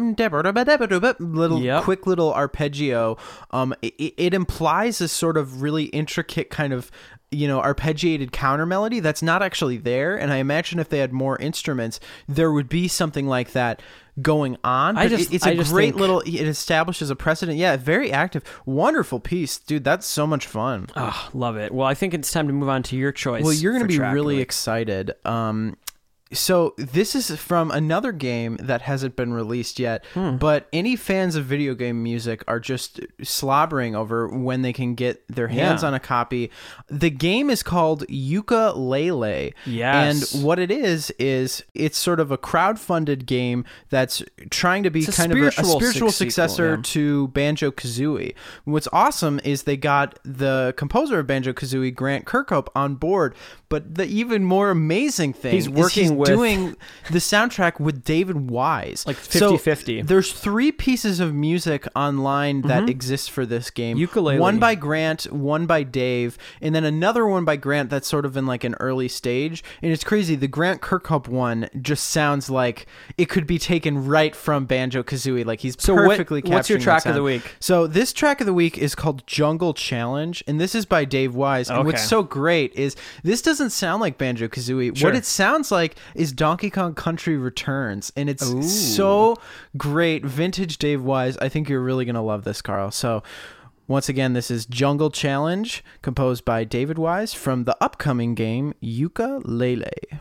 little Yep. quick little arpeggio, um, it, it implies this sort of really intricate kind of you know arpeggiated counter melody that's not actually there. And I imagine if they had more instruments, there would be something like that going on. I just, it's a I just great think- little. It establishes a precedent. Yeah, very active, wonderful piece, dude. That's so much fun. Oh, love it. Well, I think it's time to move on to your choice. Well, you're going to be track of the really excited. Um, so this is from another game that hasn't been released yet, Hmm. but any fans of video game music are just slobbering over when they can get their hands Yeah. on a copy. The game is called Yooka-Laylee. Yes. And what it is is it's sort of a crowd-funded game that's trying to be kind of a, a spiritual sequel, successor yeah. to Banjo Kazooie. What's awesome is they got the composer of Banjo Kazooie, Grant Kirkhope, on board. But the even more amazing thing He's is working he's with- doing the soundtrack with David Wise. Like So 50-50. There's three pieces of music online that exist for this game. Mm-hmm. Yooka-Laylee. One by Grant, one by Dave, and then another one by Grant that's sort of in like an early stage. And it's crazy. The Grant Kirkhope one just sounds like it could be taken right from Banjo Kazooie. Like he's So what- perfectly what's your track of the week? So this track of the week is called Jungle Challenge, and this is by Dave Wise. And what's so great is this doesn't sound like Banjo Kazooie. Sure. What it sounds like is Donkey Kong Country Returns, and it's Ooh. so great. Vintage Dave Wise. I think you're really gonna love this, Karl. So. Once again, this is Jungle Challenge, composed by David Wise from the upcoming game Yooka-Laylee.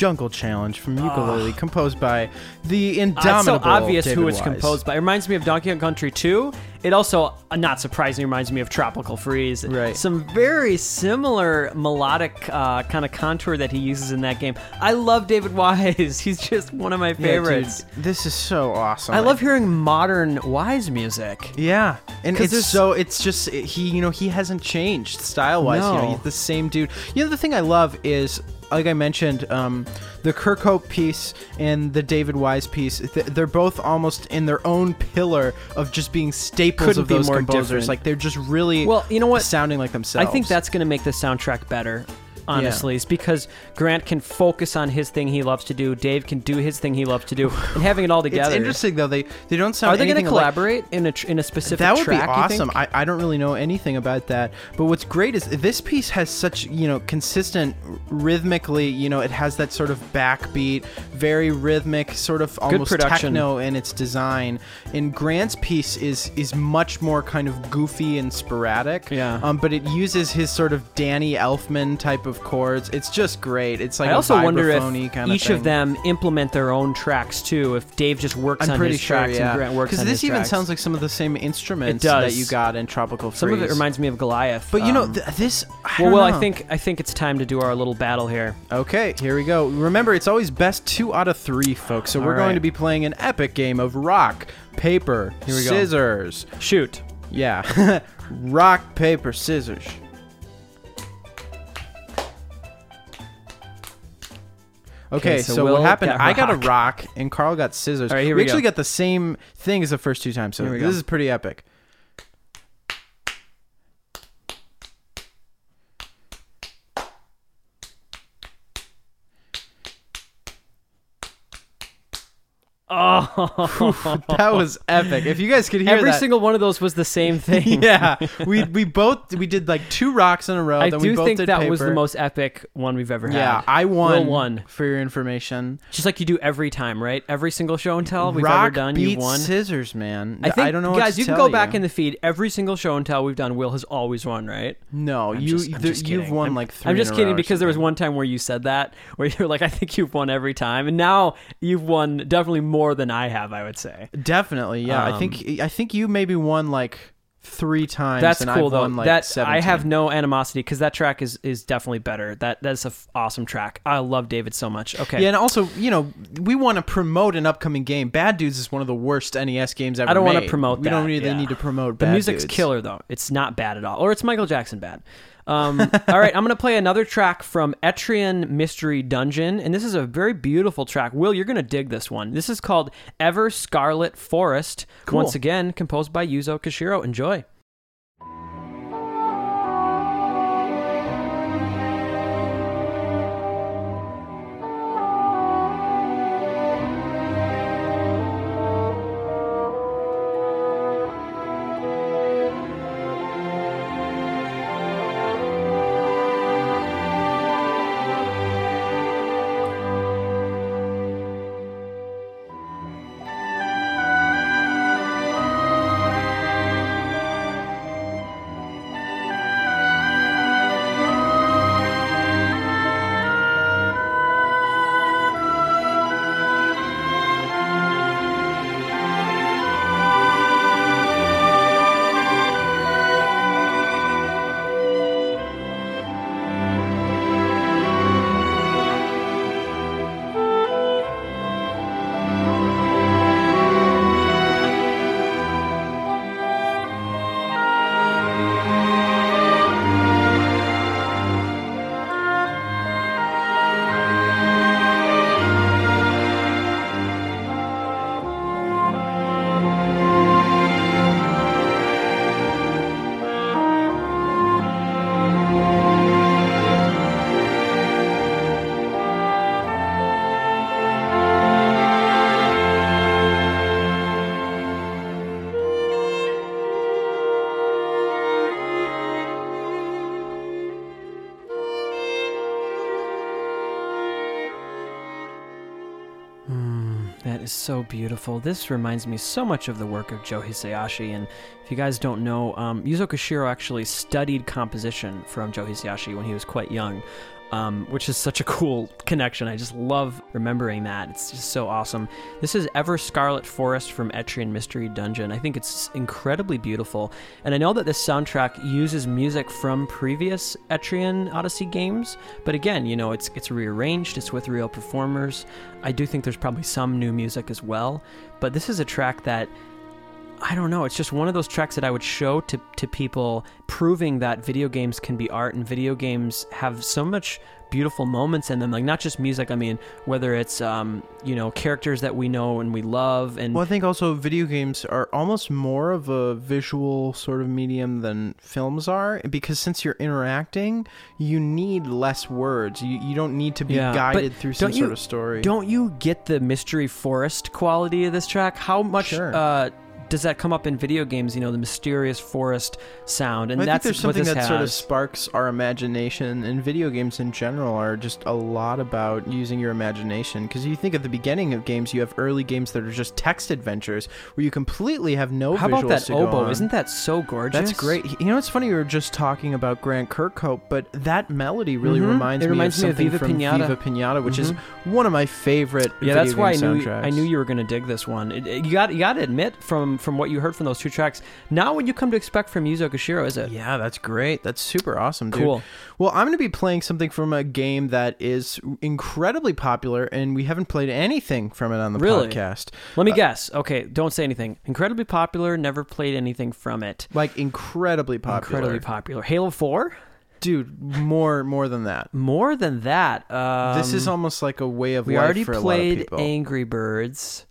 Jungle Challenge from Yooka-Laylee, composed by the Uh, indomitable it's so obvious David who it's Wise. composed by. It reminds me of Donkey Kong Country 2. It also, uh, not surprisingly, reminds me of Tropical Freeze. Right. Some very similar melodic uh, kind of contour that he uses in that game. I love David Wise. He's just one of my Yeah, dude, favorites. this is so awesome. I love hearing modern Wise music. Yeah, and it's so it's just he you know he hasn't changed style wise. You know No. he's the same dude. You know the thing I love is like I mentioned, um, the Kirkhope piece and the David Wise piece. th- They're both almost in their own pillar of just being staples Couldn't of those more composers. different. Like they're just really Well, you know what? sounding like themselves. I think that's going to make the soundtrack better. Honestly, is because Grant can focus on his thing he loves to do. Dave can do his thing he loves to do, and having it all it's together. interesting though. They they don't sound. Are they going to collaborate in a tr- in a specific That would track? be awesome. I, I don't really know anything about that. But what's great is this piece has such, you know, consistent rhythmically, you know, it has that sort of backbeat, very rhythmic, sort of almost techno in its design. And Grant's piece is is much more kind of goofy and sporadic. Yeah. Um, but it uses his sort of Danny Elfman type of chords. It's just great. It's like I also wonder if kind each thing. of them implement their own tracks too. If Dave just works I'm on pretty his sure, tracks yeah. and Grant works on this his even tracks. sounds like some of the same instruments that you got in Tropical Freeze. Some of it reminds me of Goliath. But you know, um, th- this. I well, well, I think I think it's time to do our little battle here. Okay, here we go. Remember, it's always best two out of three, folks. So we're All going to be playing an epic game of rock, paper, we go. scissors. Shoot. Yeah, rock, paper, scissors. Okay, so so, what happened? got I got a rock. and Karl got scissors. All right, here we we go. actually got the same thing as the first two times, so this go. is pretty epic. Oh, that was epic. If you guys could hear every that. single one of those was the same thing. yeah, we we both we did like two rocks in a row. I then we do both think did that was the most epic one we've ever had. Yeah, I won. Will won. For your information, Just like you do every time, right? Every single show and tell we've rock ever done, you won. scissors, man. I think, I don't know. what guys, you can go back in the feed. Every single show and tell we've done, Will has always won, right? No, I'm you just- I'm the- just you've won I'm- like three. I'm just kidding because there was one time where you said that, where you're like, I think you've won every time, and now you've won definitely more than I have. I would say Definitely, yeah. I think um, I think you maybe won like three times. that's and cool I've though. Won, like, that 17. I have no animosity because that track is is definitely better. That that's a f- awesome track. I love David so much. Okay, Yeah, and also, you know, we want to promote an upcoming game. Bad Dudes is one of the worst NES games ever. I don't want to promote We that. don't really yeah. need to promote. The Bad music's Dudes. killer though. It's not bad at all, or it's Michael Jackson bad. Um, all right, I'm gonna play another track from Etrian Mystery Dungeon, and this is a very beautiful track. Will, you're gonna dig this one. This is called Ever Scarlet Forest. Cool. Once again, composed by Yuzo Koshiro. Enjoy. So beautiful. This reminds me so much of the work of Joe Hisaishi. And if you guys don't know, um, Yuzo Koshiro actually studied composition from Joe Hisaishi when he was quite young, um, which is such a cool connection. I just love remembering that. It's just so awesome. This is Ever Scarlet Forest from Etrian Mystery Dungeon. I think it's incredibly beautiful. And I know that this soundtrack uses music from previous Etrian Odyssey games, but again, you know, it's it's rearranged, it's with real performers. I do think there's probably some new music as well, but this is a track that I don't know. It's just one of those tracks that I would show to, to people, proving that video games can be art and video games have so much beautiful moments in them. Like not just music. I mean, whether it's um, you know characters that we know and we love, and Well, I think also video games are almost more of a visual sort of medium than films are because since you're interacting, you need less words. You, you don't need to be Yeah, guided through some you- sort of story. don't you get the mystery forest quality of this track? How much Sure. uh, does that come up in video games? You know, the mysterious forest sound, and I that's think there's what something that sort of sparks our imagination, and video games in general are just a lot about using your imagination. Because you think at the beginning of games, you have early games that are just text adventures where you completely have no How about that oboe? on. Isn't that so gorgeous? That's great. You know, it's funny we were just talking about Grant Kirkhope, but that melody really Mhm. reminds me reminds of me of something Viva from Pinata. Viva Pinata, which is Mhm. one of my favorite. Yeah, video that's why I knew soundtracks. I knew you were going to dig this one. It, it- you got you got to admit from from what you heard from those two tracks. Now, what you come to expect from Yuzo Koshiro is it? Yeah, that's great. That's super awesome, dude. Cool. Well, I'm going to be playing something from a game that is incredibly popular, and we haven't played anything from it on the Really? podcast. Let me Uh, guess. Okay, don't say anything. Incredibly popular. Never played anything from it. Like incredibly popular, Incredibly popular. Halo Four. dude. More, more than that. More than that. Um, this is almost like a way of we life already for a lot of played. Angry Birds.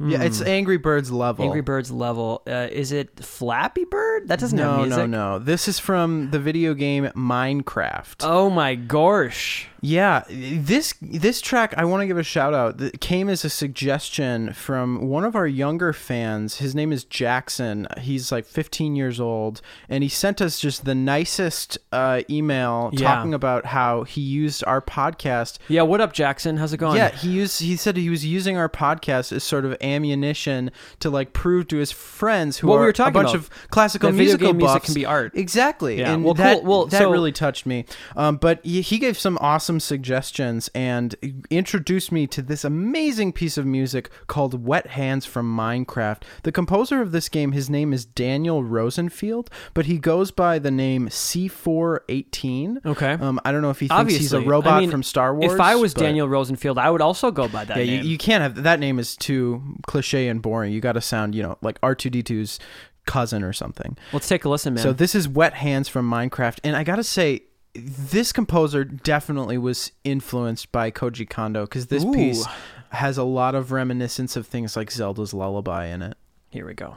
Yeah, it's Angry Birds level. Angry Birds level. Uh, is it Flappy Bird? That doesn't have No, music. no, no. This is from the video game Minecraft. Oh my gosh. Yeah, this this track I want to give a shout out. That came as a suggestion from one of our younger fans. His name is Jackson. He's like 15 years old, and he sent us just the nicest uh, email Yeah. talking about how he used our podcast. Yeah, what up, Jackson? How's it going? Yeah, he used. He said he was using our podcast as sort of ammunition to like prove to his friends who What are we were talking a bunch about. of classical That musical game music can be art. Exactly. Yeah, And well, that, cool. Well, that so- really touched me. Um, but he, he gave some awesome suggestions and introduced me to this amazing piece of music called Wet Hands from Minecraft. The composer of this game, his name is Daniel Rosenfeld, but he goes by the name C418. Okay. Um, I don't know if he thinks he's a robot I mean, from Star Wars. If I was but- Daniel Rosenfeld, I would also go by that yeah, you, name. you can't have that name is too cliche and boring. You got to sound, you know, like R2D2's cousin or something. Let's take a listen, man. So this is Wet Hands from Minecraft, and I gotta say, this composer definitely was influenced by Koji Kondo because this Ooh. piece has a lot of reminiscence of things like Zelda's Lullaby in it. Here we go.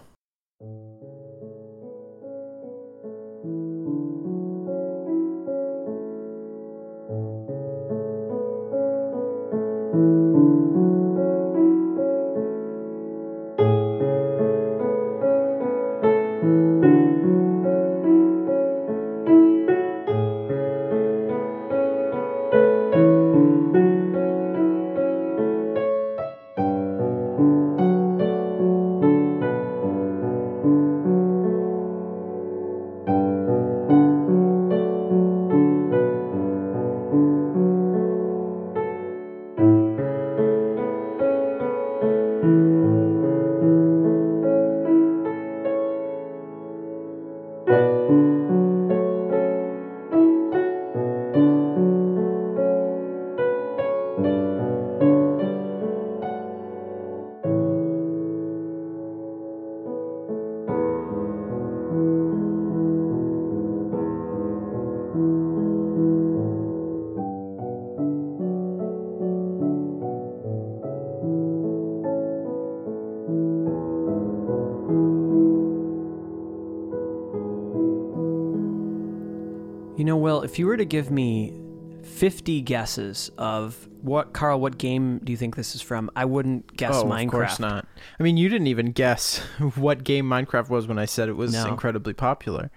If you were to give me 50 guesses of what, Karl, what game do you think this is from? I wouldn't guess oh, Minecraft. of course not. I mean, you didn't even guess what game Minecraft was when I said it was No. incredibly popular.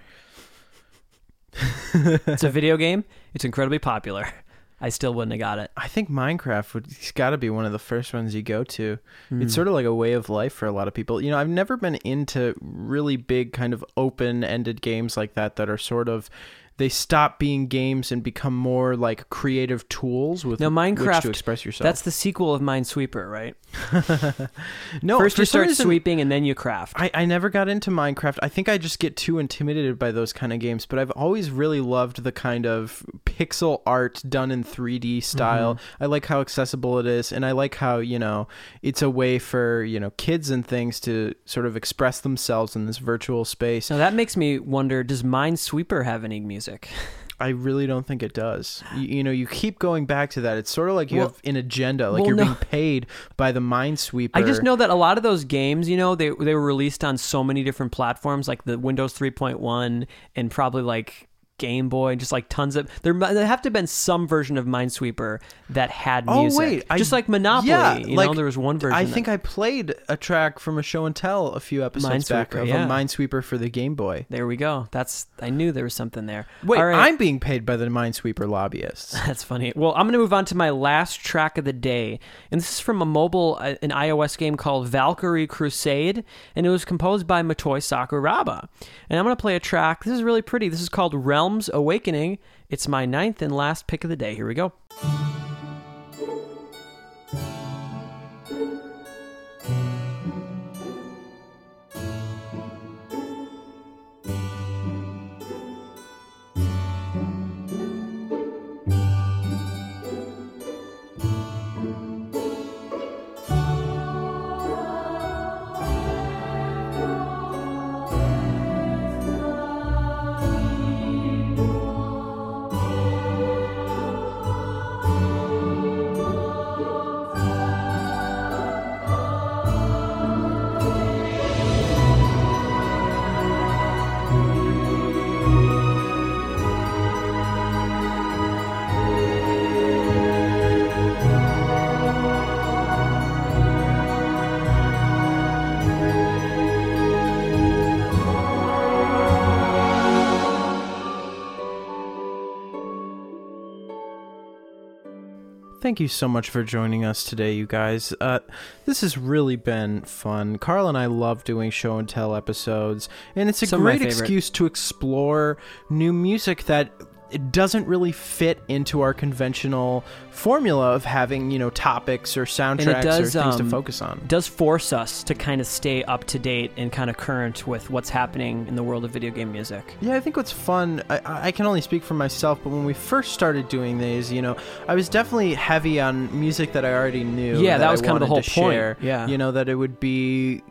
It's a video game. It's incredibly popular. I still wouldn't have got it. I think Minecraft would it's got to be one of the first ones you go to. Hmm. It's sort of like a way of life for a lot of people. You know, I've never been into really big kind of open-ended games like that that are sort of they stop being games and become more like creative tools with Now, Minecraft, to express yourself. That's the sequel of Minesweeper, right? no, First you start reason, sweeping and then you craft. I, I never got into Minecraft. I think I just get too intimidated by those kind of games, but I've always really loved the kind of pixel art done in 3D style. Mm-hmm. I like how accessible it is, and I like how, you know, it's a way for, you know, kids and things to sort of express themselves in this virtual space. Now that makes me wonder: Does Minesweeper have any music? I really don't think it does. You, you know, you keep going back to that. It's sort of like you Well- have an agenda, like well, you're no. being paid by the Minesweeper. I just know that a lot of those games, you know, they they were released on so many different platforms, like the Windows 3.1 and probably like Game Boy, and just like tons of there. There have to have been some version of Minesweeper that had Oh music. wait, I- just like Monopoly. Yeah, you like, know, there was one version. I that- think I played a track from a show and tell a few episodes back Minesweeper, of yeah. a Minesweeper for the Game Boy. there we go. That's I knew there was something there. Wait, All right. I'm being paid by the Minesweeper lobbyists. That's funny. Well, I'm going to move on to my last track of the day. And this is from a mobile, uh, an iOS game called Valkyrie Crusade. And it was composed by Motoi Sakuraba. And I'm going to play a track. This is really pretty. This is called Awakening. It's my ninth and last pick of the day. Here we go. Thank you so much for joining us today, you guys. Uh, this has really been fun. Karl and I love doing show and tell episodes, and it's a Some great excuse to explore new music that it doesn't really fit into our conventional formula of having, you know, topics or soundtracks does, or things to um, focus on. does force us to kind of stay up to date and kind of current with what's happening in the world of video game music. Yeah, I think what's fun, I, I can only speak for myself, but when we first started doing these, you know, I was definitely heavy on music that I already knew. Yeah, that I was kind of the whole point. share. Yeah. You know, that it would be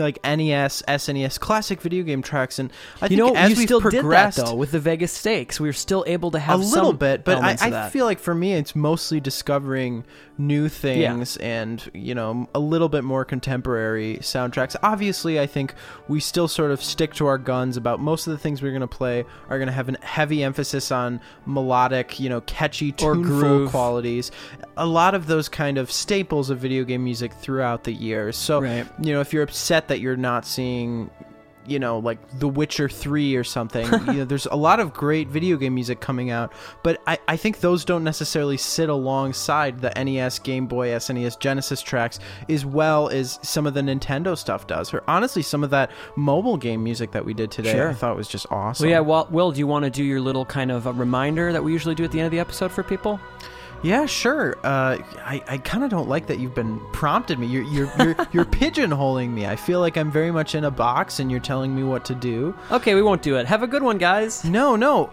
like NES, SNES, classic video game tracks. And I you think know, as you we've still did that progressed, though with the Vegas Stakes. We were still able to have a little some bit, but I, I feel like for me, it's mostly discovering new things and you know a little bit more contemporary soundtracks. Obviously, I think we still sort of stick to our guns about most of the things we're going to play are going to have a heavy emphasis on melodic, you know, catchy, tuneful qualities. A lot of those kind of staples of video game music throughout the years. So Right. you know, if you're upset that you're not seeing you know, like The Witcher 3 or something. you know, there's a lot of great video game music coming out, but I, I think those don't necessarily sit alongside the NES, Game Boy, SNES, Genesis tracks as well as some of the Nintendo stuff does. Or honestly, some of that mobile game music that we did today, Sure. I thought was just awesome. Well, yeah, well, Will, do you want to do your little kind of a reminder that we usually do at the end of the episode for people? Yeah, sure. Uh, I, I kind of don't like that you've been prompted me. You're you're you're, you're pigeonholing me. I feel like I'm very much in a box, and you're telling me what to do. Okay, we won't do it. Have a good one, guys. No, no.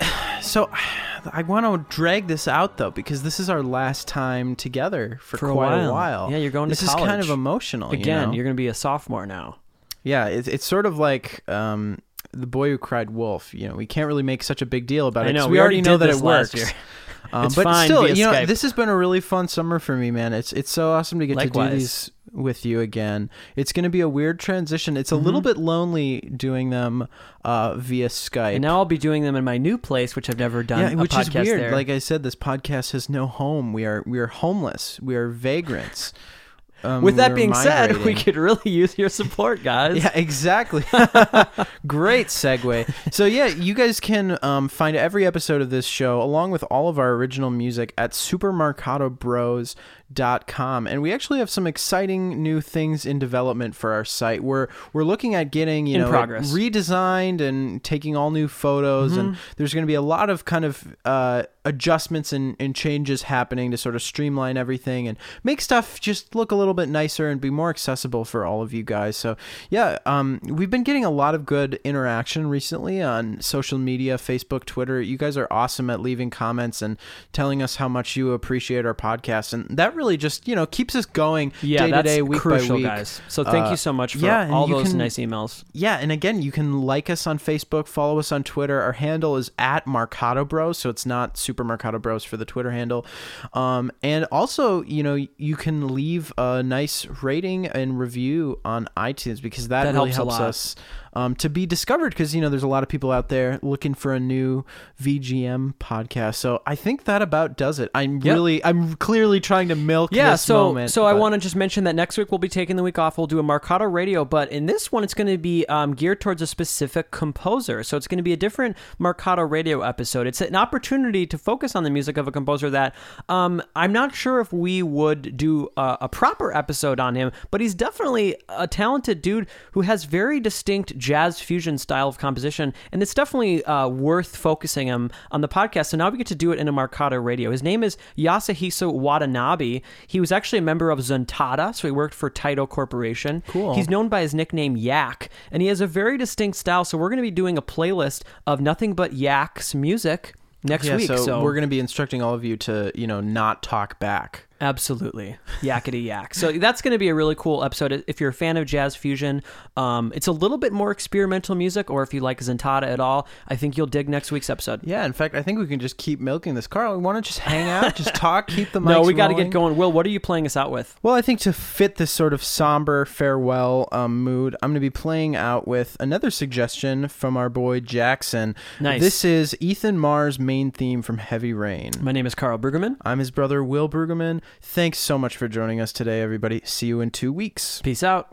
So I want to drag this out though because this is our last time together for, For a quite while. a while. Yeah, you're going to This is kind of emotional. Again, you you're going to be a sophomore now. yeah. It's it's sort of like um, the boy who cried wolf. You know, we can't really make such a big deal about I it. we we already already know that this it works. Um, It's but fine still, you know, Skype. this has been a really fun summer for me, man. It's it's so awesome to get to do these with you again. It's going to be a weird transition. It's a little Mm-hmm. bit lonely doing them uh, via Skype. And now I'll be doing them in my new place, which I've never done. yeah, a which is weird. There. Like I said, this podcast has no home. We are we are homeless. We are vagrants. Um, With that being said, we could really use your support, guys. Yeah, exactly. Great segue. So yeah, you guys can um, find every episode of this show along with all of our original music at supermarcatobros.com. And we actually have some exciting new things in development for our site. We're we're looking at getting, you In know, progress. redesigned and taking all new photos and there's going to be a lot of kind of uh, adjustments and, and changes happening to sort of streamline everything and make stuff just look a little bit nicer and be more accessible for all of you guys. So yeah, um, we've been getting a lot of good interaction recently on social media, Facebook, Twitter. You guys are awesome at leaving comments and telling us how much you appreciate our podcast, and that really just you know keeps us going Yeah, day to day, week crucial, by week. guys. So thank Uh, you so much for yeah, all those can- nice emails. Yeah, and again, you can like us on Facebook, follow us on Twitter. Our handle is at Marcato Bros, so it's not Super Marcato Bros for the Twitter handle. Um, and also, you know, you can leave a nice rating and review on iTunes because that, That really helps helps us um, to be discovered. Because you know, there's a lot of people out there looking for a new VGM podcast. So I think that about does it. I'm Yep. really, I'm clearly trying to milk Yeah, this so moment. so I want to just mention that next week we'll be taking the week off. We'll do a Marcato Radio, but in this one it's going to be um, geared towards a specific composer. So it's going to be a different Marcato Radio episode. It's an opportunity to focus on the music of a composer that um, I'm not sure if we would do a, a proper episode on him, but he's definitely a talented dude who has very distinct jazz fusion style of composition, and it's definitely uh, worth focusing him on the podcast. So now we get to do it in a Marcato Radio. His name is Yasuhisa Watanabe. He was actually a member of Zuntata, so he worked for Taito Corporation. Cool. He's known by his nickname Yak, and he has a very distinct style. So we're going to be doing a playlist of nothing but Yak's music next yeah, week. so, we're going to be instructing all of you to, you know, not talk back. Absolutely. Yakety yak. So that's going to be a really cool episode. If you're a fan of jazz fusion, um, it's a little bit more experimental music, or if you like Zuntata at all, I think you'll dig next week's episode. Yeah, in fact, I think we can just keep milking this. Karl, we want to just hang out, just talk, keep the mics No, we got to get going. Will, what are you playing us out with? Well, I think to fit this sort of somber farewell um, mood, I'm going to be playing out with another suggestion from our boy Jackson. Nice. This is Ethan Mars' main theme from Heavy Rain. My name is Karl Brueggemann. I'm his brother, Will Brueggemann. Thanks so much for joining us today, everybody. See you in two weeks. Peace out.